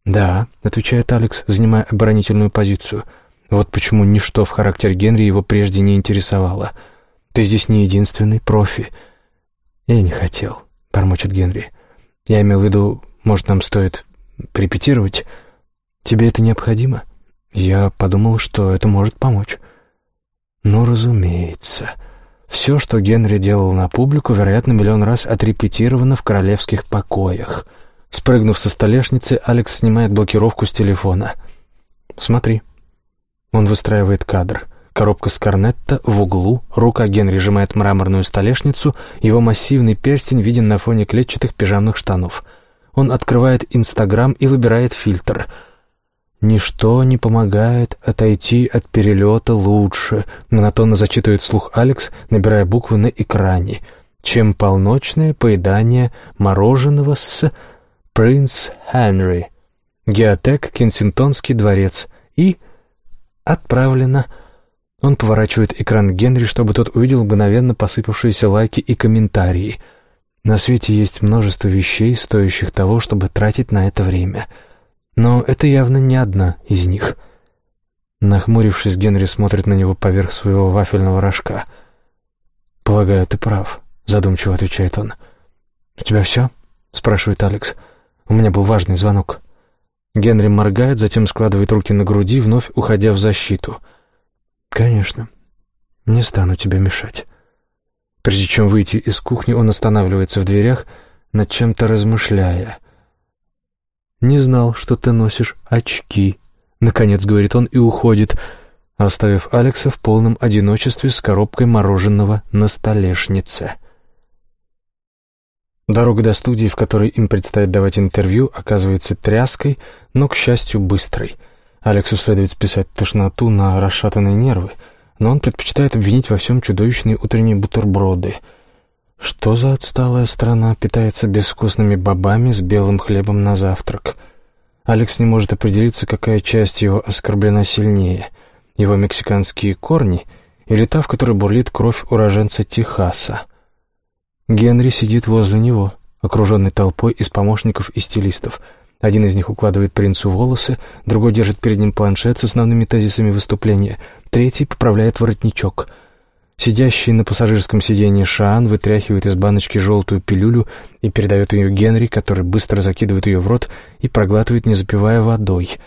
[SPEAKER 1] «Да», — отвечает Алекс, занимая оборонительную позицию. «Вот почему ничто в характере Генри его прежде не интересовало. Ты здесь не единственный профи». «Я не хотел», — бормочет Генри. «Я имел в виду, может, нам стоит репетировать? Тебе это необходимо?» Я подумал, что это может помочь. Ну, разумеется. Все, что Генри делал на публику, вероятно, миллион раз отрепетировано в королевских покоях. Спрыгнув со столешницы, Алекс снимает блокировку с телефона. «Смотри». Он выстраивает кадр. Коробка с корнетто в углу, рука Генри сжимает мраморную столешницу, его массивный перстень виден на фоне клетчатых пижамных штанов. Он открывает Инстаграм и выбирает фильтр — «Ничто не помогает отойти от перелета лучше», — монотонно зачитывает слух Алекс, набирая буквы на экране, «чем полночное поедание мороженого с «Принц Хенри», «Геотек», «Кенсингтонский дворец» и «Отправлено». Он поворачивает экран Генри, чтобы тот увидел мгновенно посыпавшиеся лайки и комментарии. На свете есть множество вещей, стоящих того, чтобы тратить на это время — но это явно не одна из них. Нахмурившись, Генри смотрит на него поверх своего вафельного рожка. «Полагаю, ты прав», — задумчиво отвечает он. «У тебя все?» — спрашивает Алекс. «У меня был важный звонок». Генри моргает, затем складывает руки на груди, вновь уходя в защиту. «Конечно. Не стану тебе мешать». Прежде чем выйти из кухни, он останавливается в дверях, над чем-то размышляя. «Не знал, что ты носишь очки», — наконец говорит он и уходит, оставив Алекса в полном одиночестве с коробкой мороженого на столешнице. Дорога до студии, в которой им предстоит давать интервью, оказывается тряской, но, к счастью, быстрой. Алексу следует списать тошноту на расшатанные нервы, но он предпочитает обвинить во всем чудовищные утренние бутерброды — что за отсталая страна питается безвкусными бобами с белым хлебом на завтрак? Алекс не может определиться, какая часть его оскорблена сильнее. Его мексиканские корни или та, в которой бурлит кровь уроженца Техаса. Генри сидит возле него, окруженный толпой из помощников и стилистов. Один из них укладывает принцу волосы, другой держит перед ним планшет с основными тезисами выступления, третий поправляет воротничок — Сидящий на пассажирском сиденье Шаан вытряхивает из баночки желтую пилюлю и передает ее Генри, который быстро закидывает ее в рот и проглатывает, не запивая водой.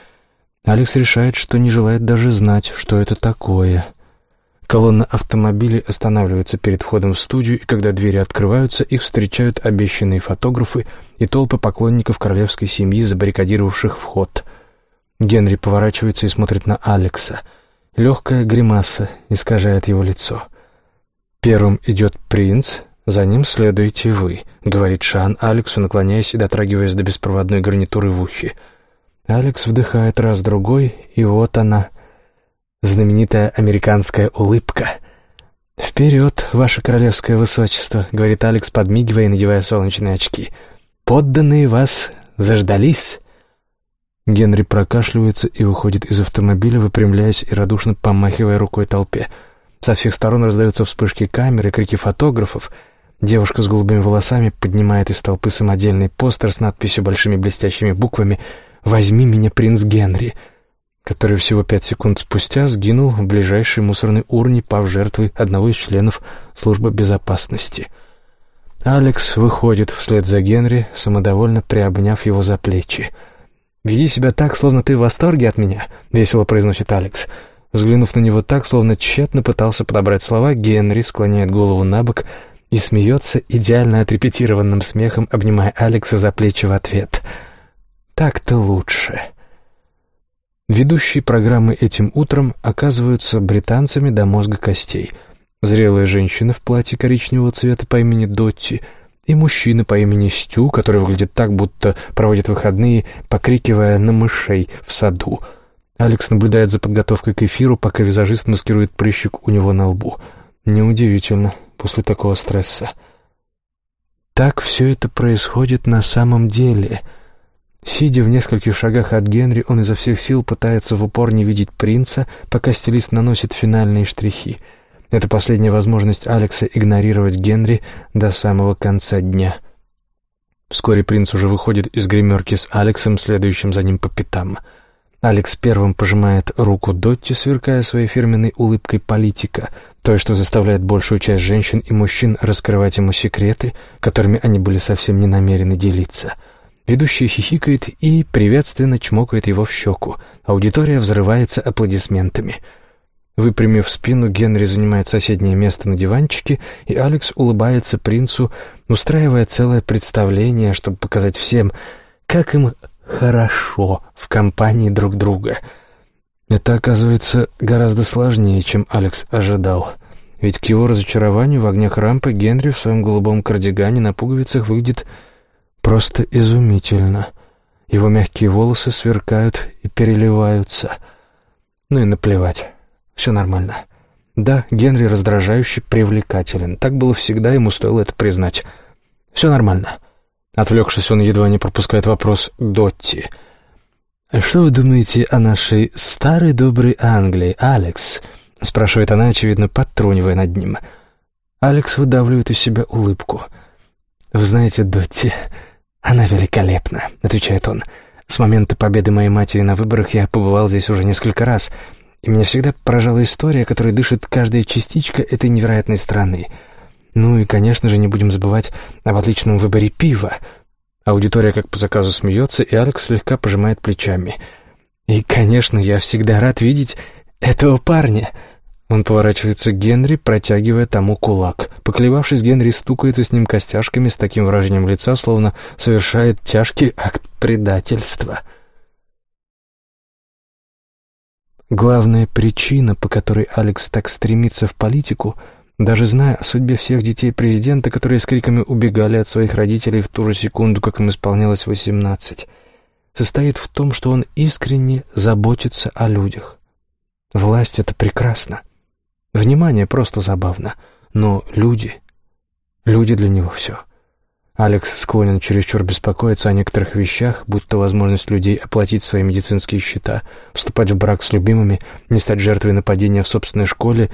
[SPEAKER 1] Алекс решает, что не желает даже знать, что это такое. Колонна автомобилей останавливается перед входом в студию, и когда двери открываются, их встречают обещанные фотографы и толпы поклонников королевской семьи, забаррикадировавших вход. Генри поворачивается и смотрит на Алекса. Легкая гримаса искажает его лицо — «Первым идет принц, за ним следуете вы», — говорит Шан Алексу, наклоняясь и дотрагиваясь до беспроводной гарнитуры в ухе. Алекс вдыхает раз-другой, и вот она, знаменитая американская улыбка. «Вперед, ваше королевское высочество», — говорит Алекс, подмигивая и надевая солнечные очки. «Подданные вас заждались». Генри прокашливается и выходит из автомобиля, выпрямляясь и радушно помахивая рукой толпе — со всех сторон раздаются вспышки камеры, крики фотографов. Девушка с голубыми волосами поднимает из толпы самодельный постер с надписью большими блестящими буквами «Возьми меня, принц Генри», который всего пять секунд спустя сгинул в ближайшей мусорной урне, пав жертвой одного из членов службы безопасности. Алекс выходит вслед за Генри, самодовольно приобняв его за плечи. «Веди себя так, словно ты в восторге от меня», — весело произносит Алекс. «Алекс». Взглянув на него так, словно тщетно пытался подобрать слова, Генри склоняет голову на бок и смеется идеально отрепетированным смехом, обнимая Алекса за плечи в ответ. «Так-то лучше». Ведущие программы этим утром оказываются британцами до мозга костей. Зрелая женщина в платье коричневого цвета по имени Дотти и мужчина по имени Стю, который выглядит так, будто проводит выходные, покрикивая на мышей в саду — Алекс наблюдает за подготовкой к эфиру, пока визажист маскирует прыщик у него на лбу. Неудивительно после такого стресса. Так все это происходит на самом деле. Сидя в нескольких шагах от Генри, он изо всех сил пытается в упор не видеть принца, пока стилист наносит финальные штрихи. Это последняя возможность Алекса игнорировать Генри до самого конца дня. Вскоре принц уже выходит из гримерки с Алексом, следующим за ним по пятам. Алекс первым пожимает руку Дотти, сверкая своей фирменной улыбкой политика, той, что заставляет большую часть женщин и мужчин раскрывать ему секреты, которыми они были совсем не намерены делиться. Ведущий хихикает и приветственно чмокает его в щеку. Аудитория взрывается аплодисментами — Выпрямив спину, Генри занимает соседнее место на диванчике, и Алекс улыбается принцу, устраивая целое представление, чтобы показать всем, как им хорошо в компании друг друга. Это оказывается гораздо сложнее, чем Алекс ожидал. Ведь к его разочарованию в огнях рампы Генри в своем голубом кардигане на пуговицах выглядит просто изумительно. Его мягкие волосы сверкают и переливаются. Ну и наплевать. Все нормально. Да, Генри раздражающе привлекателен. Так было всегда, ему стоило это признать. Все нормально. Отвлекшись, он едва не пропускает вопрос Дотти. «Что вы думаете о нашей старой доброй Англии, Алекс?» — спрашивает она, очевидно, подтрунивая над ним. Алекс выдавливает из себя улыбку. «Вы знаете, Дотти, она великолепна», — отвечает он. «С момента победы моей матери на выборах я побывал здесь уже несколько раз, и меня всегда поражала история, которой дышит каждая частичка этой невероятной страны. Ну и, конечно же, не будем забывать об отличном выборе пива. Аудитория как по заказу смеется, и Алекс слегка пожимает плечами. И, конечно, я всегда рад видеть этого парня. Он поворачивается к Генри, протягивая тому кулак. Поклевавшись, Генри стукается с ним костяшками с таким выражением лица, словно совершает тяжкий акт предательства. — Главная причина, по которой Алекс так стремится в политику, даже зная о судьбе всех детей президента, которые с криками убегали от своих родителей в ту же секунду, как им исполнялось восемнадцать, состоит в том, что он искренне заботится о людях. Власть — это прекрасно. Внимание просто забавно. Но люди... Люди для него все — Алекс склонен чересчур беспокоиться о некоторых вещах, будь то возможность людей оплатить свои медицинские счета, вступать в брак с любимыми, не стать жертвой нападения в собственной школе,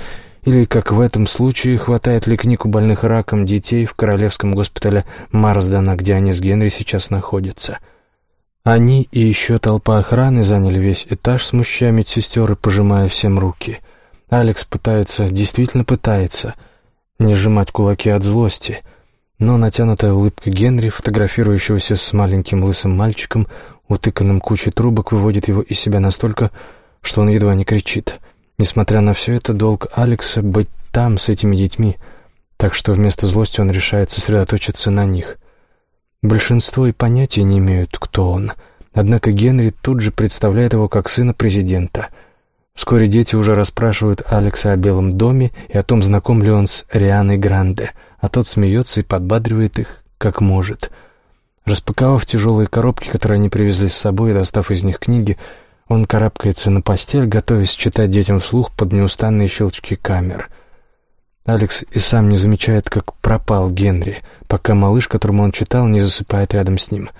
[SPEAKER 1] или, как в этом случае, хватает ли книг у больных раком детей в королевском госпитале Марсдена, где они с Генри сейчас находятся. Они и еще толпа охраны заняли весь этаж, смущая медсестер и пожимая всем руки. Алекс пытается, действительно пытается, не сжимать кулаки от злости — но натянутая улыбка Генри, фотографирующегося с маленьким лысым мальчиком, утыканным кучей трубок, выводит его из себя настолько, что он едва не кричит. Несмотря на все это, долг Алекса — быть там, с этими детьми, так что вместо злости он решает сосредоточиться на них. Большинство и понятия не имеют, кто он, однако Генри тут же представляет его как сына президента — Вскоре дети уже расспрашивают Алекса о Белом доме и о том, знаком ли он с Рианой Гранде а тот смеется и подбадривает их, как может. Распаковав тяжелые коробки, которые они привезли с собой, и достав из них книги, он карабкается на постель, готовясь читать детям вслух под неустанные щелчки камер. Алекс и сам не замечает, как пропал Генри, пока малыш, которому он читал, не засыпает рядом с ним.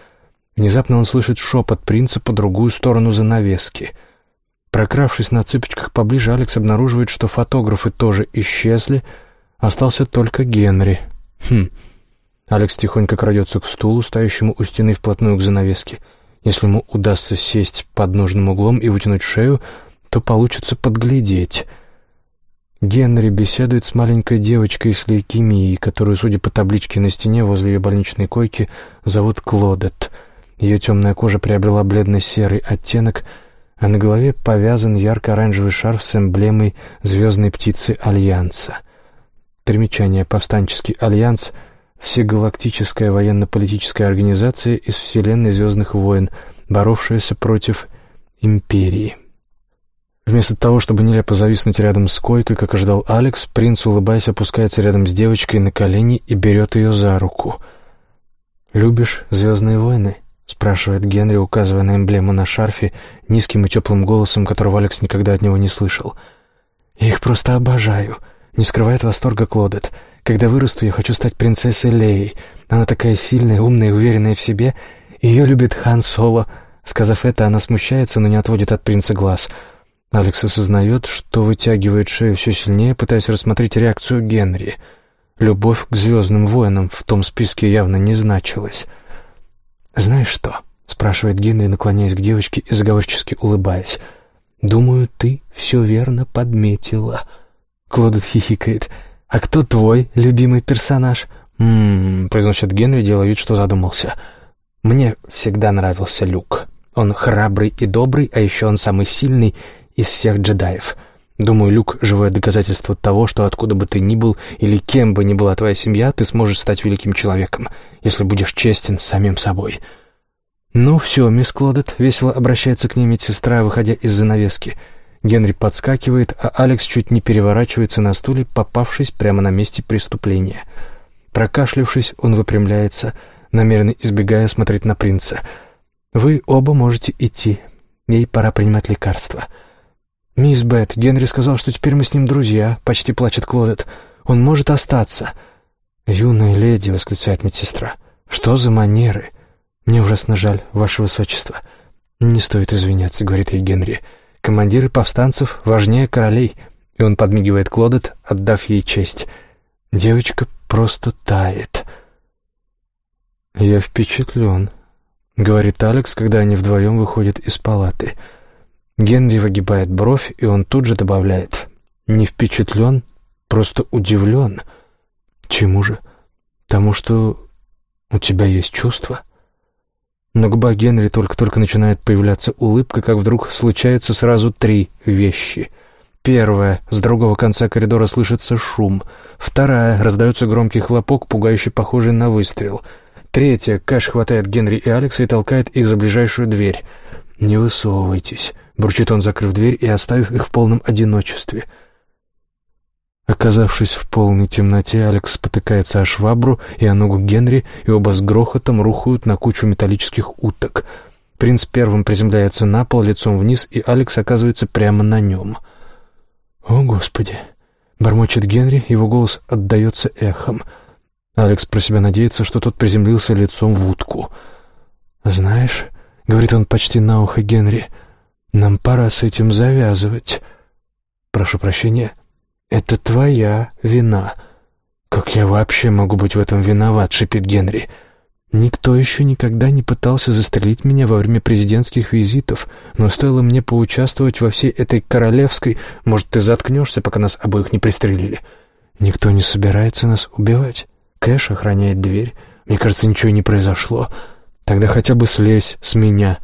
[SPEAKER 1] Внезапно он слышит шепот принца по другую сторону занавески. Прокравшись на цыпочках поближе, Алекс обнаруживает, что фотографы тоже исчезли — Остался только Генри. Хм. Алекс тихонько крадется к стулу, стоящему у стены вплотную к занавеске. Если ему удастся сесть под нужным углом и вытянуть шею, то получится подглядеть. Генри беседует с маленькой девочкой с лейкемией, которую, судя по табличке на стене возле ее больничной койки, зовут Клодет. Ее темная кожа приобрела бледно-серый оттенок, а на голове повязан ярко-оранжевый шарф с эмблемой звездной птицы Альянса — Примечание. Повстанческий альянс — всегалактическая военно-политическая организация из Вселенной Звездных войн, боровшаяся против империи. Вместо того, чтобы нелепо зависнуть рядом с койкой, как ожидал Алекс, принц, улыбаясь, опускается рядом с девочкой на колени и берет ее за руку. «Любишь «Звездные войны»?» — спрашивает Генри, указывая на эмблему на шарфе, низким и теплым голосом, которого Алекс никогда от него не слышал. «Я их просто обожаю», не скрывает восторга Клодет. «Когда вырасту, я хочу стать принцессой Леей. Она такая сильная, умная уверенная в себе. Ее любит Хан Соло». Сказав это, она смущается, но не отводит от принца глаз. Алекс осознает, что вытягивает шею все сильнее, пытаясь рассмотреть реакцию Генри. Любовь к «Звездным воинам» в том списке явно не значилась. «Знаешь что?» — спрашивает Генри, наклоняясь к девочке и заговорчески улыбаясь. «Думаю, ты все верно подметила». Клодет хихикает. «А кто твой любимый персонаж?» «М-м-м», произносит Генри, делая вид, что задумался. «Мне всегда нравился Люк. Он храбрый и добрый, а еще он самый сильный из всех джедаев». Думаю, Люк — живое доказательство того, что откуда бы ты ни был или кем бы ни была твоя семья, ты сможешь стать великим человеком, если будешь честен с самим собой. «Ну все, мисс Клодет», — весело обращается к ней медсестра, выходя из занавески. Генри подскакивает, а Алекс чуть не переворачивается на стуле, попавшись прямо на месте преступления. Прокашлившись, он выпрямляется, намеренно избегая смотреть на принца. «Вы оба можете идти. Ей пора принимать лекарства». «Мисс Бет, Генри сказал, что теперь мы с ним друзья», — почти плачет Клодет. «Он может остаться». «Юная леди», — восклицает медсестра, — «что за манеры?» «Мне ужасно жаль, ваше высочество». «Не стоит извиняться», — говорит ей Генри. «Командиры повстанцев важнее королей». И он подмигивает Клодет, отдав ей честь. Девочка просто тает. «Я впечатлен», — говорит Алекс, когда они вдвоем выходят из палаты. Генри выгибает бровь, и он тут же добавляет. «Не впечатлен, просто удивлен». «Чему же?» «Тому, что у тебя есть чувства?» На губах Генри только-только начинает появляться улыбка, как вдруг случаются сразу три вещи. Первая — с другого конца коридора слышится шум. Вторая — раздается громкий хлопок, пугающе похожий на выстрел. Третья — Кэш хватает Генри и Алекса и толкает их за ближайшую дверь. «Не высовывайтесь», — бурчит он, закрыв дверь и оставив их в полном одиночестве — Оказавшись в полной темноте, Алекс спотыкается о швабру и о ногу Генри, и оба с грохотом рухают на кучу металлических уток. Принц первым приземляется на пол, лицом вниз, и Алекс оказывается прямо на нем. «О, Господи!» — бормочет Генри, его голос отдается эхом. Алекс про себя надеется, что тот приземлился лицом в утку. «Знаешь», — говорит он почти на ухо Генри, — «нам пора с этим завязывать». «Прошу прощения», «Это твоя вина». «Как я вообще могу быть в этом виноват?» — шипит Генри. «Никто еще никогда не пытался застрелить меня во время президентских визитов, но стоило мне поучаствовать во всей этой королевской... Может, ты заткнешься, пока нас обоих не пристрелили? Никто не собирается нас убивать. Кэш охраняет дверь. Мне кажется, ничего не произошло. Тогда хотя бы слезь с меня.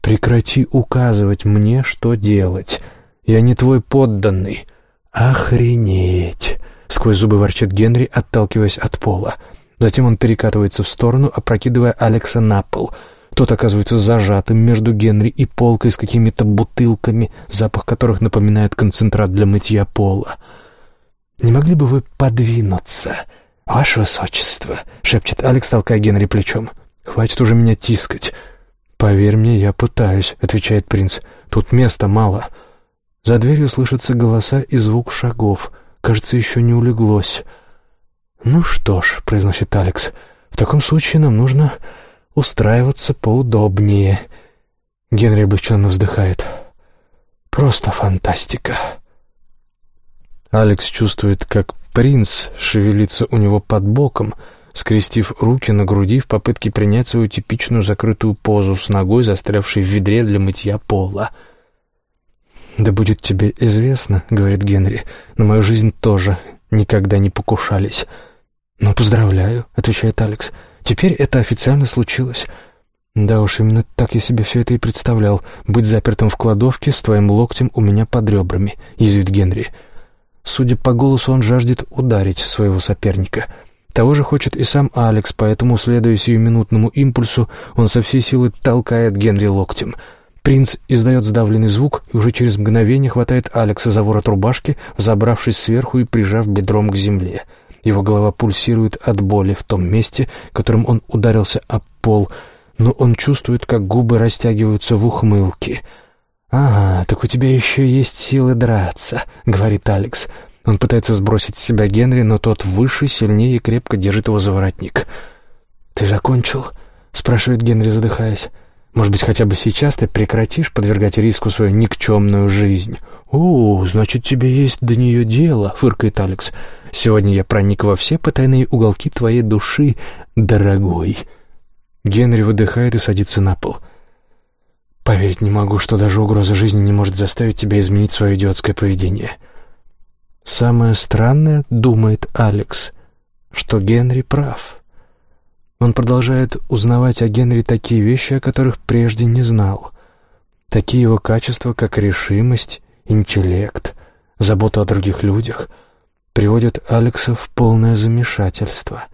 [SPEAKER 1] Прекрати указывать мне, что делать. Я не твой подданный». «Охренеть!» — сквозь зубы ворчит Генри, отталкиваясь от пола. Затем он перекатывается в сторону, опрокидывая Алекса на пол. Тот оказывается зажатым между Генри и полкой с какими-то бутылками, запах которых напоминает концентрат для мытья пола. «Не могли бы вы подвинуться?» «Ваше высочество», — шепчет Алекс, толкая Генри плечом. «Хватит уже меня тискать». «Поверь мне, я пытаюсь», — отвечает принц. «Тут места мало». За дверью слышатся голоса и звук шагов. Кажется, еще не улеглось. «Ну что ж», — произносит Алекс, — «в таком случае нам нужно устраиваться поудобнее». Генри облегченно вздыхает. «Просто фантастика». Алекс чувствует, как принц шевелится у него под боком, скрестив руки на груди в попытке принять свою типичную закрытую позу с ногой, застрявшей в ведре для мытья пола. «Да будет тебе известно», — говорит Генри, — «на мою жизнь тоже никогда не покушались». «Ну, поздравляю», — отвечает Алекс. «Теперь это официально случилось». «Да уж, именно так я себе все это и представлял. Быть запертым в кладовке с твоим локтем у меня под ребрами», — язвит Генри. Судя по голосу, он жаждет ударить своего соперника. Того же хочет и сам Алекс, поэтому, следуя сиюминутному импульсу, он со всей силы толкает Генри локтем — Принц издает сдавленный звук и уже через мгновение хватает Алекса за ворот рубашки, забравшись сверху и прижав бедром к земле. Его голова пульсирует от боли в том месте, которым он ударился об пол, но он чувствует, как губы растягиваются в ухмылке. «Ага, так у тебя еще есть силы драться», — говорит Алекс. Он пытается сбросить с себя Генри, но тот выше, сильнее и крепко держит его за воротник. «Ты закончил?» — спрашивает Генри, задыхаясь. Может быть, хотя бы сейчас ты прекратишь подвергать риску свою никчемную жизнь?» «О, значит, тебе есть до нее дело», — фыркает Алекс. «Сегодня я проник во все потайные уголки твоей души, дорогой». Генри выдыхает и садится на пол. Поверить не могу, что даже угроза жизни не может заставить тебя изменить свое идиотское поведение. Самое странное, думает Алекс, что Генри прав. Он продолжает узнавать о Генри такие вещи, о которых прежде не знал. Такие его качества, как решимость, интеллект, забота о других людях, приводят Алекса в полное замешательство.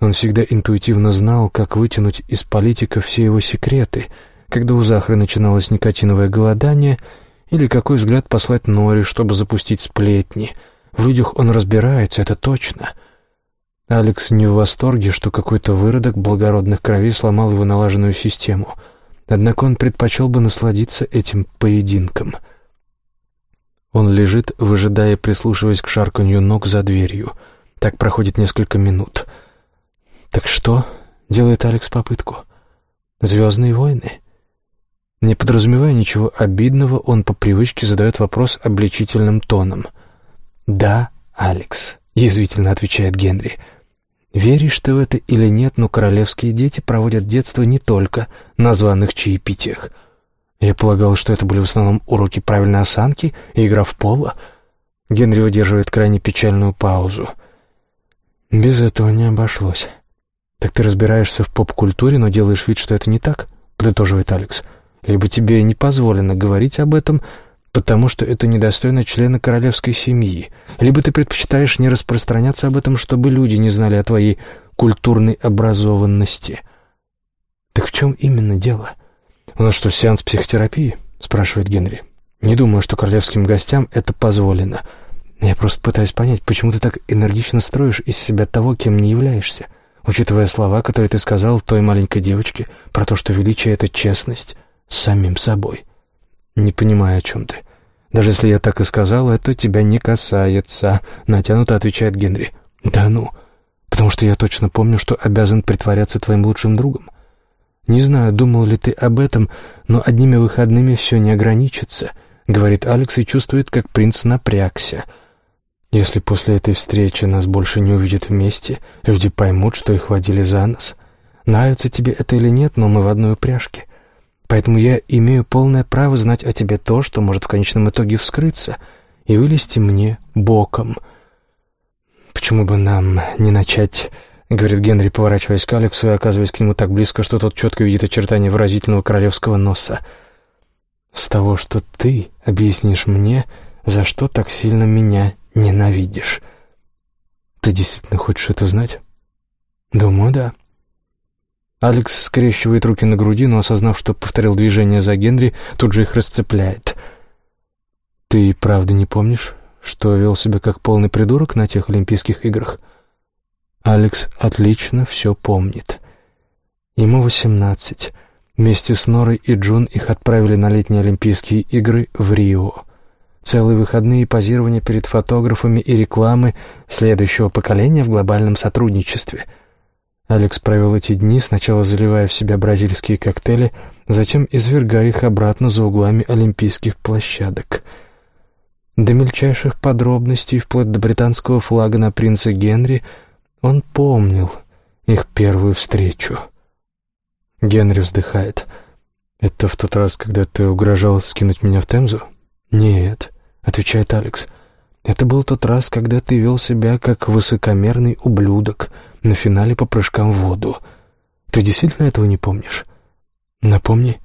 [SPEAKER 1] Он всегда интуитивно знал, как вытянуть из политика все его секреты, когда у Захры начиналось никотиновое голодание или какой взгляд послать Нори, чтобы запустить сплетни. В людях он разбирается, это точно. Алекс не в восторге, что какой-то выродок благородных кровей сломал его налаженную систему. Однако он предпочел бы насладиться этим поединком — он лежит, выжидая, прислушиваясь к шарканью ног за дверью. Так проходит несколько минут. «Так что?» — делает Алекс попытку. «Звездные войны?» Не подразумевая ничего обидного, он по привычке задает вопрос обличительным тоном. «Да, Алекс», — язвительно отвечает Генри. «Веришь ты в это или нет, но королевские дети проводят детство не только на званых чаепитиях». Я полагал, что это были в основном уроки правильной осанки и игра в поло. Генри удерживает крайне печальную паузу. Без этого не обошлось. «Так ты разбираешься в поп-культуре, но делаешь вид, что это не так?» — подытоживает Алекс. «Либо тебе не позволено говорить об этом, потому что это недостойно члена королевской семьи, либо ты предпочитаешь не распространяться об этом, чтобы люди не знали о твоей культурной образованности». «Так в чем именно дело?» «У нас что, сеанс психотерапии?» — спрашивает Генри. «Не думаю, что королевским гостям это позволено. Я просто пытаюсь понять, почему ты так энергично строишь из себя того, кем не являешься, учитывая слова, которые ты сказал той маленькой девочке про то, что величие — это честность с самим собой. Не понимаю, о чем ты. Даже если я так и сказал, это тебя не касается», — натянуто отвечает Генри. «Да ну, потому что я точно помню, что обязан притворяться твоим лучшим другом». «Не знаю, думал ли ты об этом, но одними выходными все не ограничится», — говорит Алекс и чувствует, как принц напрягся. «Если после этой встречи нас больше не увидят вместе, люди поймут, что их водили за нос. Нравится тебе это или нет, но мы в одной упряжке. Поэтому я имею полное право знать о тебе то, что может в конечном итоге вскрыться и вылезти мне боком. Почему бы нам не начать — говорит Генри, поворачиваясь к Алексу и оказываясь к нему так близко, что тот четко видит очертания выразительного королевского носа. «С того, что ты объяснишь мне, за что так сильно меня ненавидишь. Ты действительно хочешь это знать?» «Думаю, да». Алекс скрещивает руки на груди, но, осознав, что повторил движение за Генри, тут же их расцепляет. «Ты правда не помнишь, что вел себя как полный придурок на тех Олимпийских играх?» Алекс отлично все помнит. Ему восемнадцать. Вместе с Норой и Джун их отправили на летние Олимпийские игры в Рио. Целые выходные позирования перед фотографами и рекламы следующего поколения в глобальном сотрудничестве. Алекс провел эти дни, сначала заливая в себя бразильские коктейли, затем извергая их обратно за углами олимпийских площадок. До мельчайших подробностей, вплоть до британского флага на принце Генри — он помнил их первую встречу. Генри вздыхает. «Это в тот раз, когда ты угрожал скинуть меня в Темзу?» «Нет», — отвечает Алекс. «Это был тот раз, когда ты вел себя как высокомерный ублюдок на финале по прыжкам в воду. Ты действительно этого не помнишь?» «Напомни».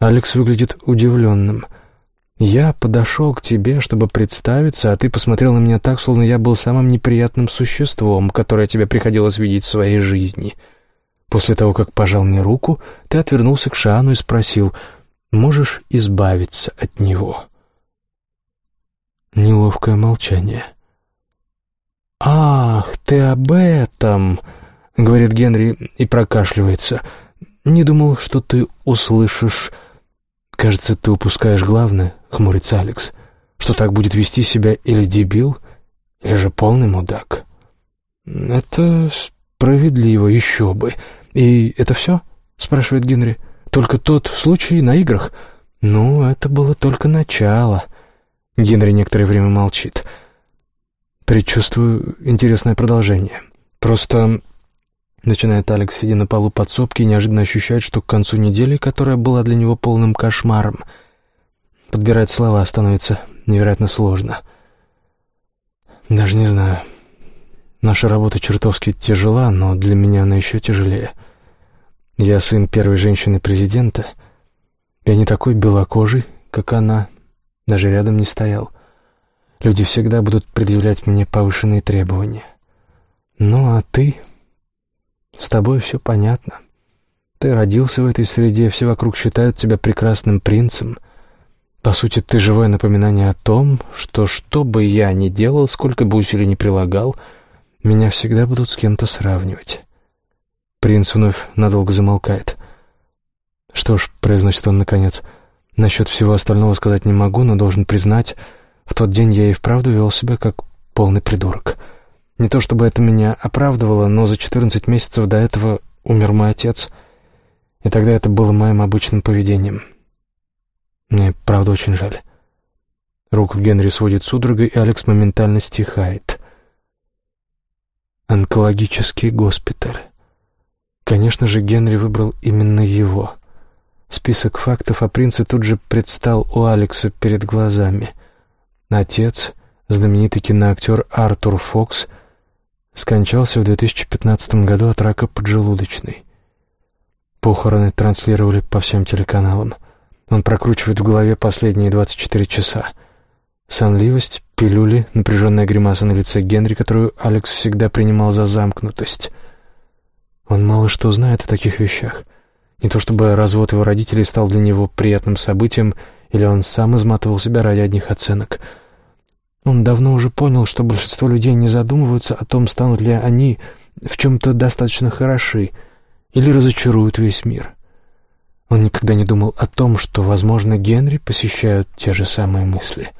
[SPEAKER 1] Алекс выглядит удивленным. Я подошел к тебе, чтобы представиться, а ты посмотрел на меня так, словно я был самым неприятным существом, которое тебе приходилось видеть в своей жизни. После того, как пожал мне руку, ты отвернулся к Шану и спросил, можешь избавиться от него?» Неловкое молчание. «Ах, ты об этом!» — говорит Генри и прокашливается. «Не думал, что ты услышишь...» «Кажется, ты упускаешь главное», — хмурится Алекс. «Что так будет вести себя или дебил, или же полный мудак». «Это справедливо, еще бы. И это все?» — спрашивает Генри. «Только тот случай на играх?» «Ну, это было только начало». Генри некоторое время молчит. «Предчувствую интересное продолжение. Просто Начинает Алекс, сидя на полу подсобки, неожиданно ощущает, что к концу недели, которая была для него полным кошмаром, подбирать слова становится невероятно сложно. Даже не знаю. Наша работа чертовски тяжела, но для меня она еще тяжелее. Я сын первой женщины-президента. Я не такой белокожий, как она, даже рядом не стоял. Люди всегда будут предъявлять мне повышенные требования. Ну, а ты... С тобой все понятно. Ты родился в этой среде, все вокруг считают тебя прекрасным принцем. По сути, ты живое напоминание о том, что что бы я ни делал, сколько бы усилий ни прилагал, меня всегда будут с кем-то сравнивать. Принц вновь надолго замолкает. «Что ж», — произносит он наконец, — «насчет всего остального сказать не могу, но должен признать, в тот день я и вправду вел себя как полный придурок». Не то чтобы это меня оправдывало, но за 14 месяцев до этого умер мой отец, и тогда это было моим обычным поведением. Мне, правда, очень жаль. Руку Генри сводит судорогой, и Алекс моментально стихает. Онкологический госпиталь. Конечно же, Генри выбрал именно его. Список фактов о принце тут же предстал у Алекса перед глазами. Отец, знаменитый киноактер Артур Фокс — скончался в 2015 году от рака поджелудочной. Похороны транслировали по всем телеканалам. Он прокручивает в голове последние 24 часа. Сонливость, пилюли, напряженная гримаса на лице Генри, которую Алекс всегда принимал за замкнутость. Он мало что знает о таких вещах. Не то чтобы развод его родителей стал для него приятным событием, или он сам изматывал себя ради одних оценок — он давно уже понял, что большинство людей не задумываются о том, станут ли они в чем-то достаточно хороши или разочаруют весь мир. Он никогда не думал о том, что, возможно, Генри посещают те же самые мысли.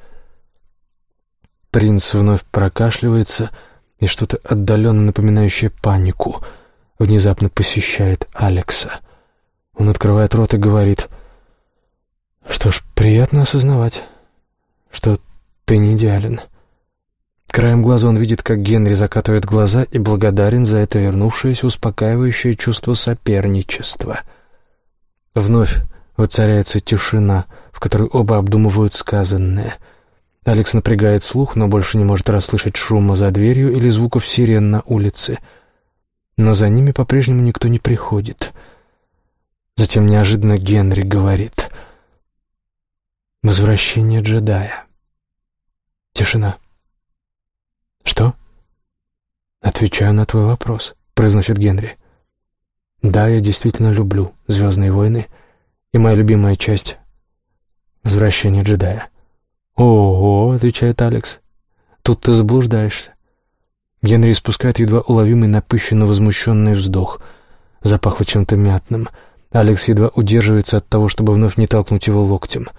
[SPEAKER 1] Принц вновь прокашливается, и что-то отдаленно напоминающее панику внезапно посещает Алекса. Он открывает рот и говорит, «Что ж, приятно осознавать, что ты не идеален». Краем глаза он видит, как Генри закатывает глаза и благодарен за это вернувшееся успокаивающее чувство соперничества. Вновь воцаряется тишина, в которой оба обдумывают сказанное. Алекс напрягает слух, но больше не может расслышать шума за дверью или звуков сирен на улице. Но за ними по-прежнему никто не приходит. Затем неожиданно Генри говорит «Возвращение джедая». Тишина. «Что?» «Отвечаю на твой вопрос», — произносит Генри. «Да, я действительно люблю «Звездные войны», и моя любимая часть — «Возвращение джедая». «Ого», — отвечает Алекс, — «тут ты заблуждаешься». Генри испускает едва уловимый напыщенно возмущенный вздох. Запахло чем-то мятным. Алекс едва удерживается от того, чтобы вновь не толкнуть его локтем —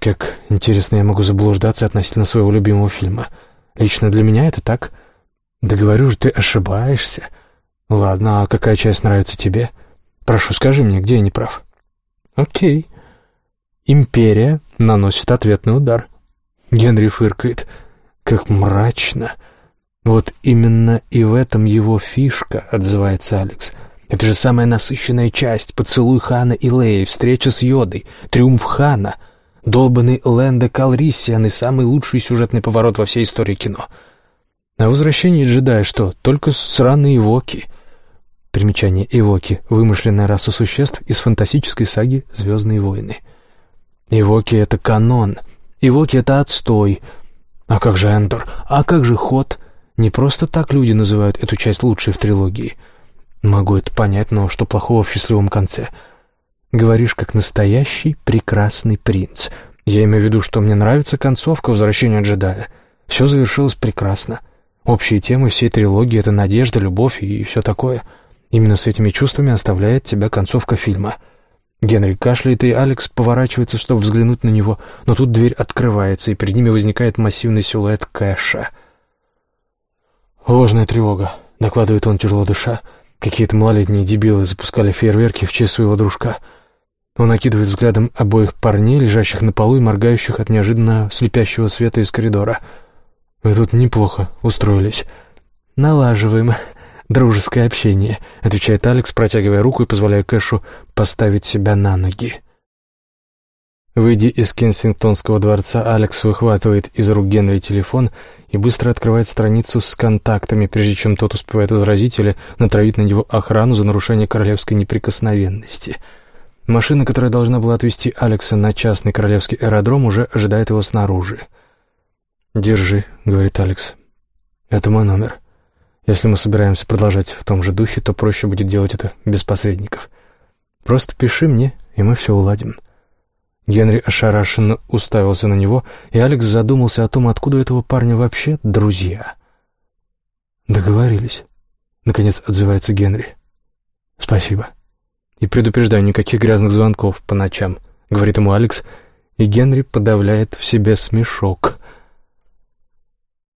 [SPEAKER 1] как интересно я могу заблуждаться относительно своего любимого фильма. Лично для меня это так. Да говорю же, ты ошибаешься. Ладно, а какая часть нравится тебе? Прошу, скажи мне, где я не прав. Окей. Империя наносит ответный удар. Генри фыркает. Как мрачно. Вот именно и в этом его фишка, отзывается Алекс. Это же самая насыщенная часть. Поцелуй Хана и Леи, встреча с Йодой, триумф Хана — Долбанный Лэнда Калрисиан и самый лучший сюжетный поворот во всей истории кино. А возвращение джедая что? Только сраные эвоки. Примечание «Эвоки» — вымышленная раса существ из фантастической саги «Звездные войны». Эвоки — это канон. Эвоки — это отстой. А как же Эндор? А как же Ход? Не просто так люди называют эту часть лучшей в трилогии. Могу это понять, но что плохого в счастливом конце — Говоришь, как настоящий прекрасный принц. Я имею в виду, что мне нравится концовка «Возвращения джедая». Все завершилось прекрасно. Общие темы всей трилогии — это надежда, любовь и все такое. Именно с этими чувствами оставляет тебя концовка фильма. Генри кашляет, и Алекс поворачивается, чтобы взглянуть на него, но тут дверь открывается, и перед ними возникает массивный силуэт Кэша. «Ложная тревога», — докладывает он, тяжело дыша. «Какие-то малолетние дебилы запускали фейерверки в честь своего дружка». Он окидывает взглядом обоих парней, лежащих на полу и моргающих от неожиданно слепящего света из коридора. «Вы тут неплохо устроились». «Налаживаем дружеское общение», — отвечает Алекс, протягивая руку и позволяя Кэшу поставить себя на ноги. Выйдя из Кенсингтонского дворца, Алекс выхватывает из рук Генри телефон и быстро открывает страницу с контактами, прежде чем тот успевает возразить или натравить на него охрану за нарушение королевской неприкосновенности. Машина, которая должна была отвезти Алекса на частный королевский аэродром, уже ожидает его снаружи. «Держи», — говорит Алекс. «Это мой номер. Если мы собираемся продолжать в том же духе, то проще будет делать это без посредников. Просто пиши мне, и мы все уладим». Генри ошарашенно уставился на него, и Алекс задумался о том, откуда у этого парня вообще друзья. «Договорились», — наконец отзывается Генри. «Спасибо. И предупреждаю, никаких грязных звонков по ночам», — говорит ему Алекс, и Генри подавляет в себе смешок.